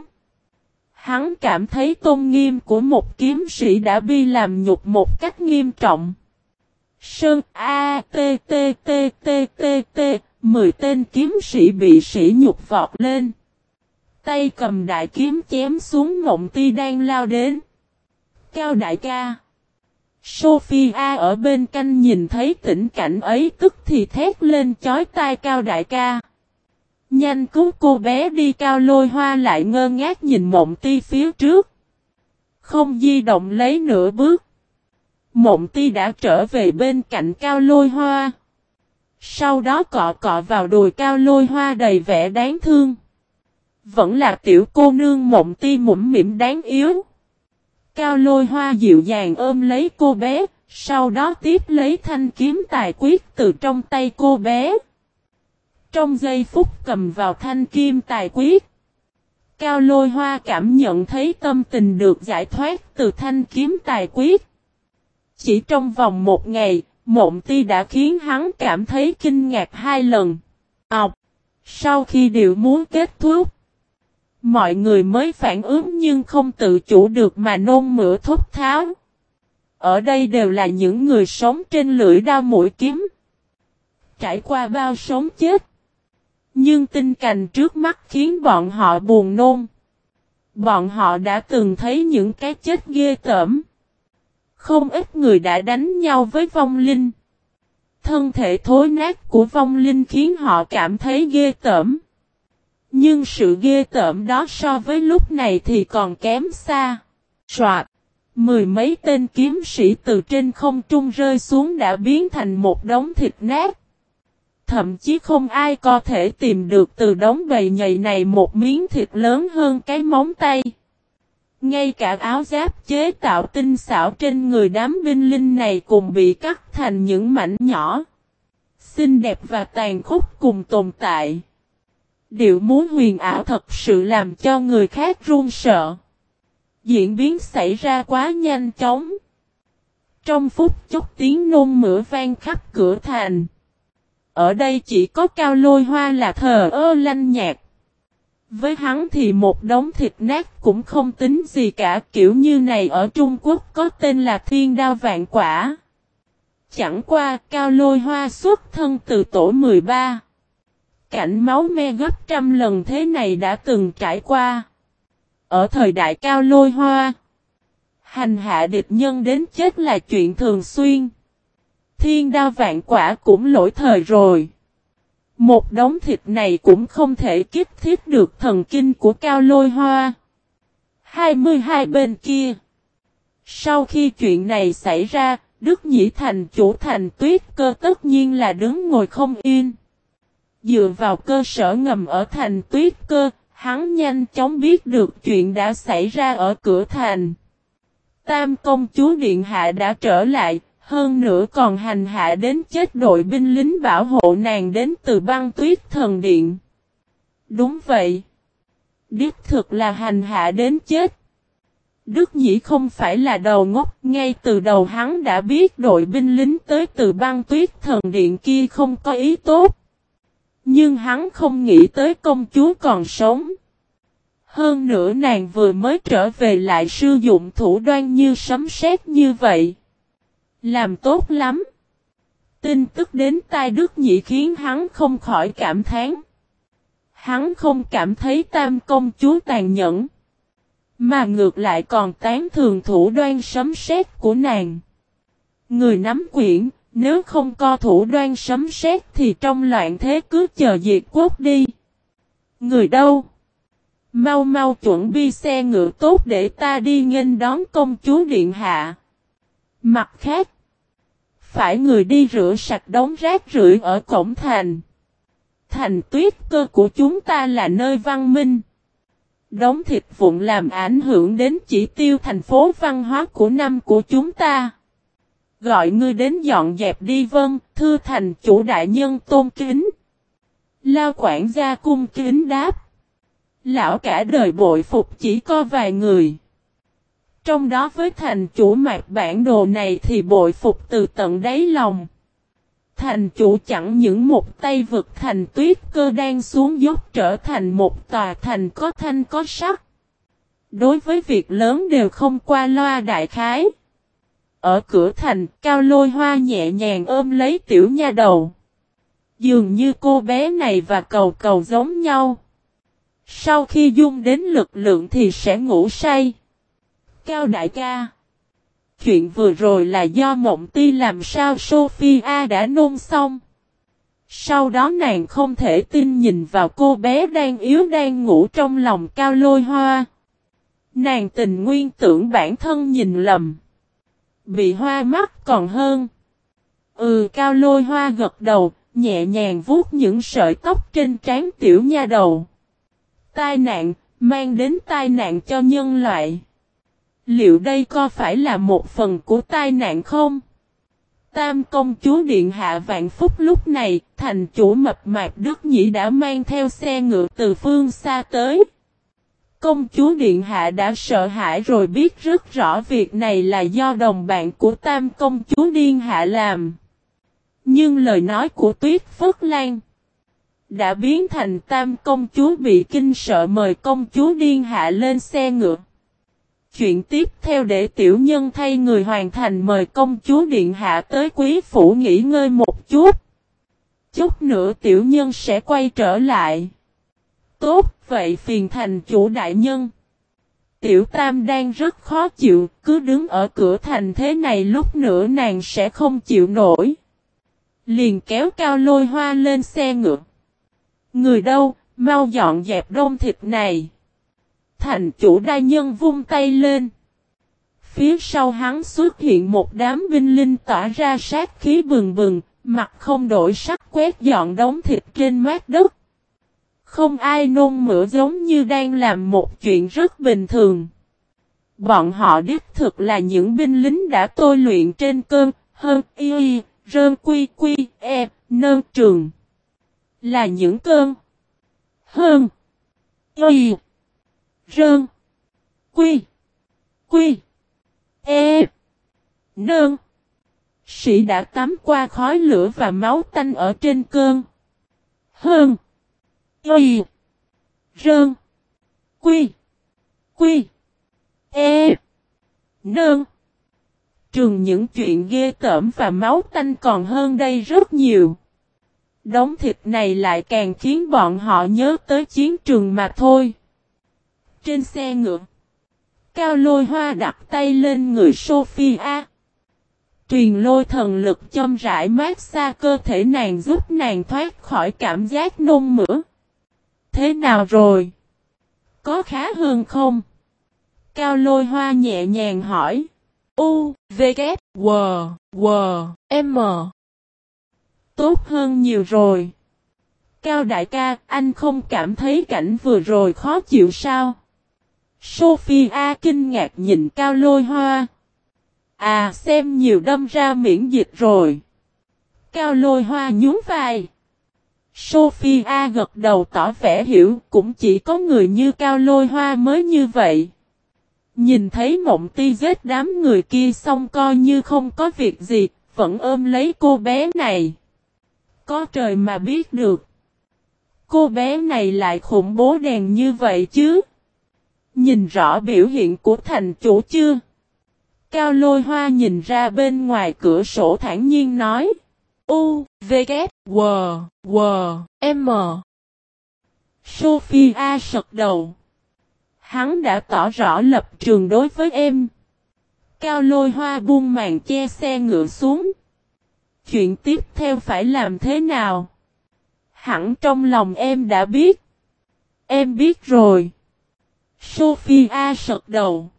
Hắn cảm thấy tôn nghiêm của một kiếm sĩ đã bị làm nhục một cách nghiêm trọng. Sơn A T T T T T T, Mười tên kiếm sĩ bị sĩ nhục vọt lên. Tay cầm đại kiếm chém xuống mộng ti đang lao đến. Cao đại ca. Sophia ở bên canh nhìn thấy tình cảnh ấy tức thì thét lên chói tai cao đại ca. Nhanh cứu cô bé đi cao lôi hoa lại ngơ ngác nhìn mộng ti phía trước. Không di động lấy nửa bước. Mộng ti đã trở về bên cạnh cao lôi hoa. Sau đó cọ cọ vào đùi cao lôi hoa đầy vẻ đáng thương. Vẫn là tiểu cô nương mộng ti mũm mỉm đáng yếu. Cao lôi hoa dịu dàng ôm lấy cô bé, sau đó tiếp lấy thanh kiếm tài quyết từ trong tay cô bé. Trong giây phút cầm vào thanh kim tài quyết. Cao lôi hoa cảm nhận thấy tâm tình được giải thoát từ thanh kiếm tài quyết. Chỉ trong vòng một ngày, mộng ti đã khiến hắn cảm thấy kinh ngạc hai lần. Ọc! Sau khi điều muốn kết thúc, mọi người mới phản ứng nhưng không tự chủ được mà nôn mửa thúc tháo. Ở đây đều là những người sống trên lưỡi đao mũi kiếm. Trải qua bao sống chết. Nhưng tinh cảnh trước mắt khiến bọn họ buồn nôn. Bọn họ đã từng thấy những cái chết ghê tởm. Không ít người đã đánh nhau với vong linh. Thân thể thối nát của vong linh khiến họ cảm thấy ghê tởm. Nhưng sự ghê tởm đó so với lúc này thì còn kém xa. Soạt. Mười mấy tên kiếm sĩ từ trên không trung rơi xuống đã biến thành một đống thịt nát. Thậm chí không ai có thể tìm được từ đống bầy nhầy này một miếng thịt lớn hơn cái móng tay. Ngay cả áo giáp chế tạo tinh xảo trên người đám binh linh này cùng bị cắt thành những mảnh nhỏ. Xinh đẹp và tàn khốc cùng tồn tại. Điệu múa huyền ảo thật sự làm cho người khác run sợ. Diễn biến xảy ra quá nhanh chóng. Trong phút chốc tiếng nôn mửa vang khắp cửa thành. Ở đây chỉ có cao lôi hoa là thờ ơ lanh nhạt. Với hắn thì một đống thịt nát cũng không tính gì cả, kiểu như này ở Trung Quốc có tên là thiên đao vạn quả. Chẳng qua, cao lôi hoa xuất thân từ tổ 13. Cảnh máu me gấp trăm lần thế này đã từng trải qua. Ở thời đại cao lôi hoa, hành hạ địch nhân đến chết là chuyện thường xuyên. Thiên đa vạn quả cũng lỗi thời rồi. Một đống thịt này cũng không thể kiếp thiết được thần kinh của cao lôi hoa. 22 bên kia. Sau khi chuyện này xảy ra, Đức Nhĩ Thành chủ thành tuyết cơ tất nhiên là đứng ngồi không yên. Dựa vào cơ sở ngầm ở thành tuyết cơ, hắn nhanh chóng biết được chuyện đã xảy ra ở cửa thành. Tam công chúa Điện Hạ đã trở lại, hơn nữa còn hành hạ đến chết đội binh lính bảo hộ nàng đến từ băng tuyết thần điện. Đúng vậy. Đích thực là hành hạ đến chết. Đức Nhĩ không phải là đầu ngốc, ngay từ đầu hắn đã biết đội binh lính tới từ băng tuyết thần điện kia không có ý tốt. Nhưng hắn không nghĩ tới công chúa còn sống. Hơn nữa nàng vừa mới trở về lại sử dụng thủ đoan như sấm sét như vậy. Làm tốt lắm. Tin tức đến tai Đức Nhị khiến hắn không khỏi cảm thán. Hắn không cảm thấy tam công chúa tàn nhẫn. Mà ngược lại còn tán thường thủ đoan sấm sét của nàng. Người nắm quyển, nếu không co thủ đoan sấm sét thì trong loạn thế cứ chờ diệt quốc đi. Người đâu? Mau mau chuẩn bị xe ngựa tốt để ta đi nghênh đón công chúa điện hạ. Mặt khác, phải người đi rửa sạch đống rác rưởi ở cổng thành. Thành tuyết cơ của chúng ta là nơi văn minh. Đống thịt vụn làm ảnh hưởng đến chỉ tiêu thành phố văn hóa của năm của chúng ta. Gọi ngươi đến dọn dẹp đi vân, thư thành chủ đại nhân tôn kính. Lao quản gia cung kính đáp. Lão cả đời bội phục chỉ có vài người. Trong đó với thành chủ mạc bản đồ này thì bội phục từ tận đáy lòng. Thành chủ chẳng những một tay vực thành tuyết cơ đang xuống dốc trở thành một tòa thành có thanh có sắc. Đối với việc lớn đều không qua loa đại khái. Ở cửa thành, cao lôi hoa nhẹ nhàng ôm lấy tiểu nha đầu. Dường như cô bé này và cầu cầu giống nhau. Sau khi dung đến lực lượng thì sẽ ngủ say. Cao đại ca. Chuyện vừa rồi là do mộng ti làm sao Sophia đã nôn xong. Sau đó nàng không thể tin nhìn vào cô bé đang yếu đang ngủ trong lòng cao lôi hoa. Nàng tình nguyên tưởng bản thân nhìn lầm. Bị hoa mắt còn hơn. Ừ cao lôi hoa gật đầu, nhẹ nhàng vuốt những sợi tóc trên trán tiểu nha đầu. Tai nạn, mang đến tai nạn cho nhân loại. Liệu đây có phải là một phần của tai nạn không? Tam công chúa Điện Hạ Vạn Phúc lúc này, thành chủ mập mạp Đức Nhĩ đã mang theo xe ngựa từ phương xa tới. Công chúa Điện Hạ đã sợ hãi rồi biết rất rõ việc này là do đồng bạn của Tam công chúa Điên Hạ làm. Nhưng lời nói của Tuyết Phất Lan đã biến thành Tam công chúa bị kinh sợ mời công chúa Điên Hạ lên xe ngựa. Chuyện tiếp theo để tiểu nhân thay người hoàn thành mời công chúa Điện Hạ tới quý phủ nghỉ ngơi một chút. Chút nữa tiểu nhân sẽ quay trở lại. Tốt, vậy phiền thành chủ đại nhân. Tiểu Tam đang rất khó chịu, cứ đứng ở cửa thành thế này lúc nữa nàng sẽ không chịu nổi. Liền kéo cao lôi hoa lên xe ngựa. Người đâu, mau dọn dẹp đông thịt này. Thành chủ đại nhân vung tay lên. Phía sau hắn xuất hiện một đám binh linh tỏa ra sát khí bừng bừng, mặt không đổi sắc quét dọn đống thịt trên mát đất. Không ai nôn mửa giống như đang làm một chuyện rất bình thường. Bọn họ đích thực là những binh lính đã tôi luyện trên cơn, hơn y, rơn quy quy, e, nơn trường. Là những cơn, hơn, y, Rơn. Quy. Quy. E. Nơn. Sĩ đã tắm qua khói lửa và máu tanh ở trên cơn. Hơn. Y. Rơn. Quy. Quy. E. Nơn. Trường những chuyện ghê tởm và máu tanh còn hơn đây rất nhiều. Đống thịt này lại càng khiến bọn họ nhớ tới chiến trường mà thôi trên xe ngựa. Cao lôi hoa đặt tay lên người Sophia. Truyền lôi thần lực châm rãi mát xa cơ thể nàng giúp nàng thoát khỏi cảm giác nôn mửa. Thế nào rồi? Có khá hơn không? Cao lôi hoa nhẹ nhàng hỏi. U, V, K, W, W, M. Tốt hơn nhiều rồi. Cao đại ca, anh không cảm thấy cảnh vừa rồi khó chịu sao? Sophia kinh ngạc nhìn cao lôi hoa. À xem nhiều đâm ra miễn dịch rồi. Cao lôi hoa nhún vai. Sophia gật đầu tỏ vẻ hiểu cũng chỉ có người như cao lôi hoa mới như vậy. Nhìn thấy mộng ti giết đám người kia xong coi như không có việc gì, vẫn ôm lấy cô bé này. Có trời mà biết được. Cô bé này lại khủng bố đèn như vậy chứ. Nhìn rõ biểu hiện của thành chủ chưa? Cao lôi hoa nhìn ra bên ngoài cửa sổ thản nhiên nói. U, V, K, W, W, M. Sophia sật đầu. Hắn đã tỏ rõ lập trường đối với em. Cao lôi hoa buông màn che xe ngựa xuống. Chuyện tiếp theo phải làm thế nào? Hẳn trong lòng em đã biết. Em biết rồi. Sophia sật đầu.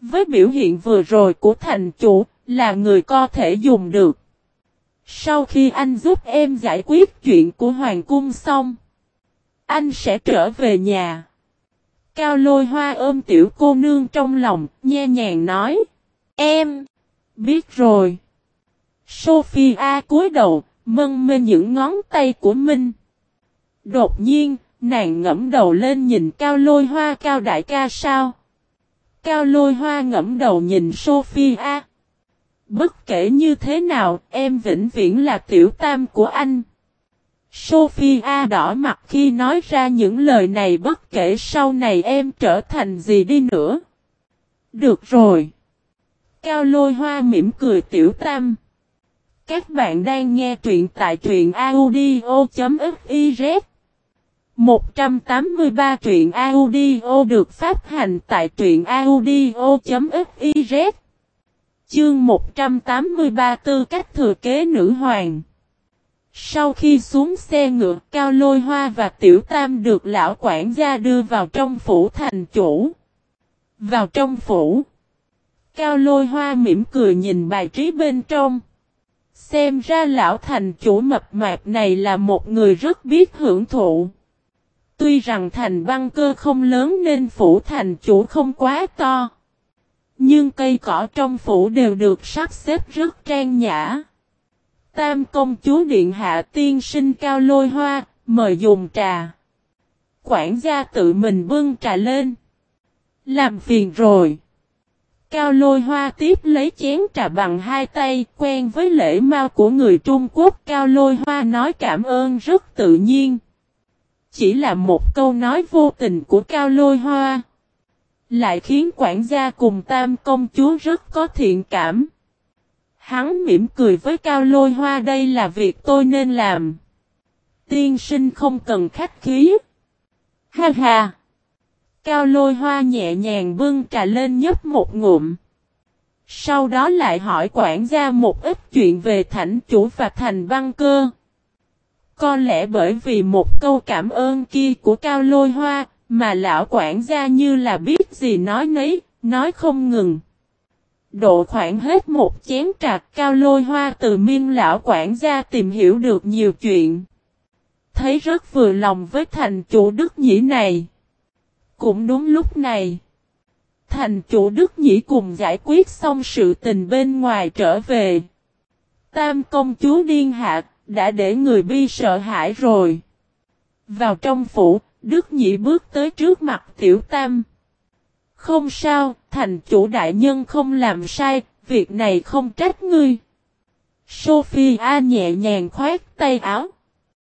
Với biểu hiện vừa rồi của thành chủ, là người có thể dùng được. Sau khi anh giúp em giải quyết chuyện của Hoàng cung xong, anh sẽ trở về nhà. Cao lôi hoa ôm tiểu cô nương trong lòng, nhe nhàng nói. Em, biết rồi. Sophia cúi đầu, mân mê những ngón tay của mình. Đột nhiên, nàng ngẫm đầu lên nhìn cao lôi hoa cao đại ca sao. Cao lôi hoa ngẫm đầu nhìn Sophia. Bất kể như thế nào, em vĩnh viễn là tiểu tam của anh. Sophia đỏ mặt khi nói ra những lời này bất kể sau này em trở thành gì đi nữa. Được rồi. Cao lôi hoa mỉm cười tiểu tam. Các bạn đang nghe truyện tại truyện audio.fiz 183 truyện audio được phát hành tại truyện audio.fiz Chương 183 tư cách thừa kế nữ hoàng Sau khi xuống xe ngựa, Cao Lôi Hoa và Tiểu Tam được lão quản gia đưa vào trong phủ thành chủ Vào trong phủ, Cao Lôi Hoa mỉm cười nhìn bài trí bên trong Xem ra lão thành chủ mập mạp này là một người rất biết hưởng thụ. Tuy rằng thành băng cơ không lớn nên phủ thành chủ không quá to. Nhưng cây cỏ trong phủ đều được sắp xếp rất trang nhã. Tam công chúa điện hạ tiên sinh cao lôi hoa, mời dùng trà. Quản gia tự mình bưng trà lên. Làm phiền rồi. Cao lôi hoa tiếp lấy chén trà bằng hai tay, quen với lễ mau của người Trung Quốc. Cao lôi hoa nói cảm ơn rất tự nhiên. Chỉ là một câu nói vô tình của Cao lôi hoa. Lại khiến quản gia cùng tam công chúa rất có thiện cảm. Hắn mỉm cười với Cao lôi hoa đây là việc tôi nên làm. Tiên sinh không cần khách khí. Ha ha! Cao lôi hoa nhẹ nhàng bưng trà lên nhấp một ngụm. Sau đó lại hỏi quản gia một ít chuyện về thảnh chủ và thành văn cơ. Có lẽ bởi vì một câu cảm ơn kia của cao lôi hoa, mà lão quản gia như là biết gì nói nấy, nói không ngừng. Độ khoảng hết một chén trạc cao lôi hoa từ miên lão quản gia tìm hiểu được nhiều chuyện. Thấy rất vừa lòng với thành chủ đức nhĩ này. Cũng đúng lúc này. Thành chủ Đức Nhĩ cùng giải quyết xong sự tình bên ngoài trở về. Tam công chúa Điên Hạc đã để người bi sợ hãi rồi. Vào trong phủ, Đức Nhĩ bước tới trước mặt Tiểu Tam. Không sao, thành chủ đại nhân không làm sai, việc này không trách ngươi. Sophia nhẹ nhàng khoát tay áo.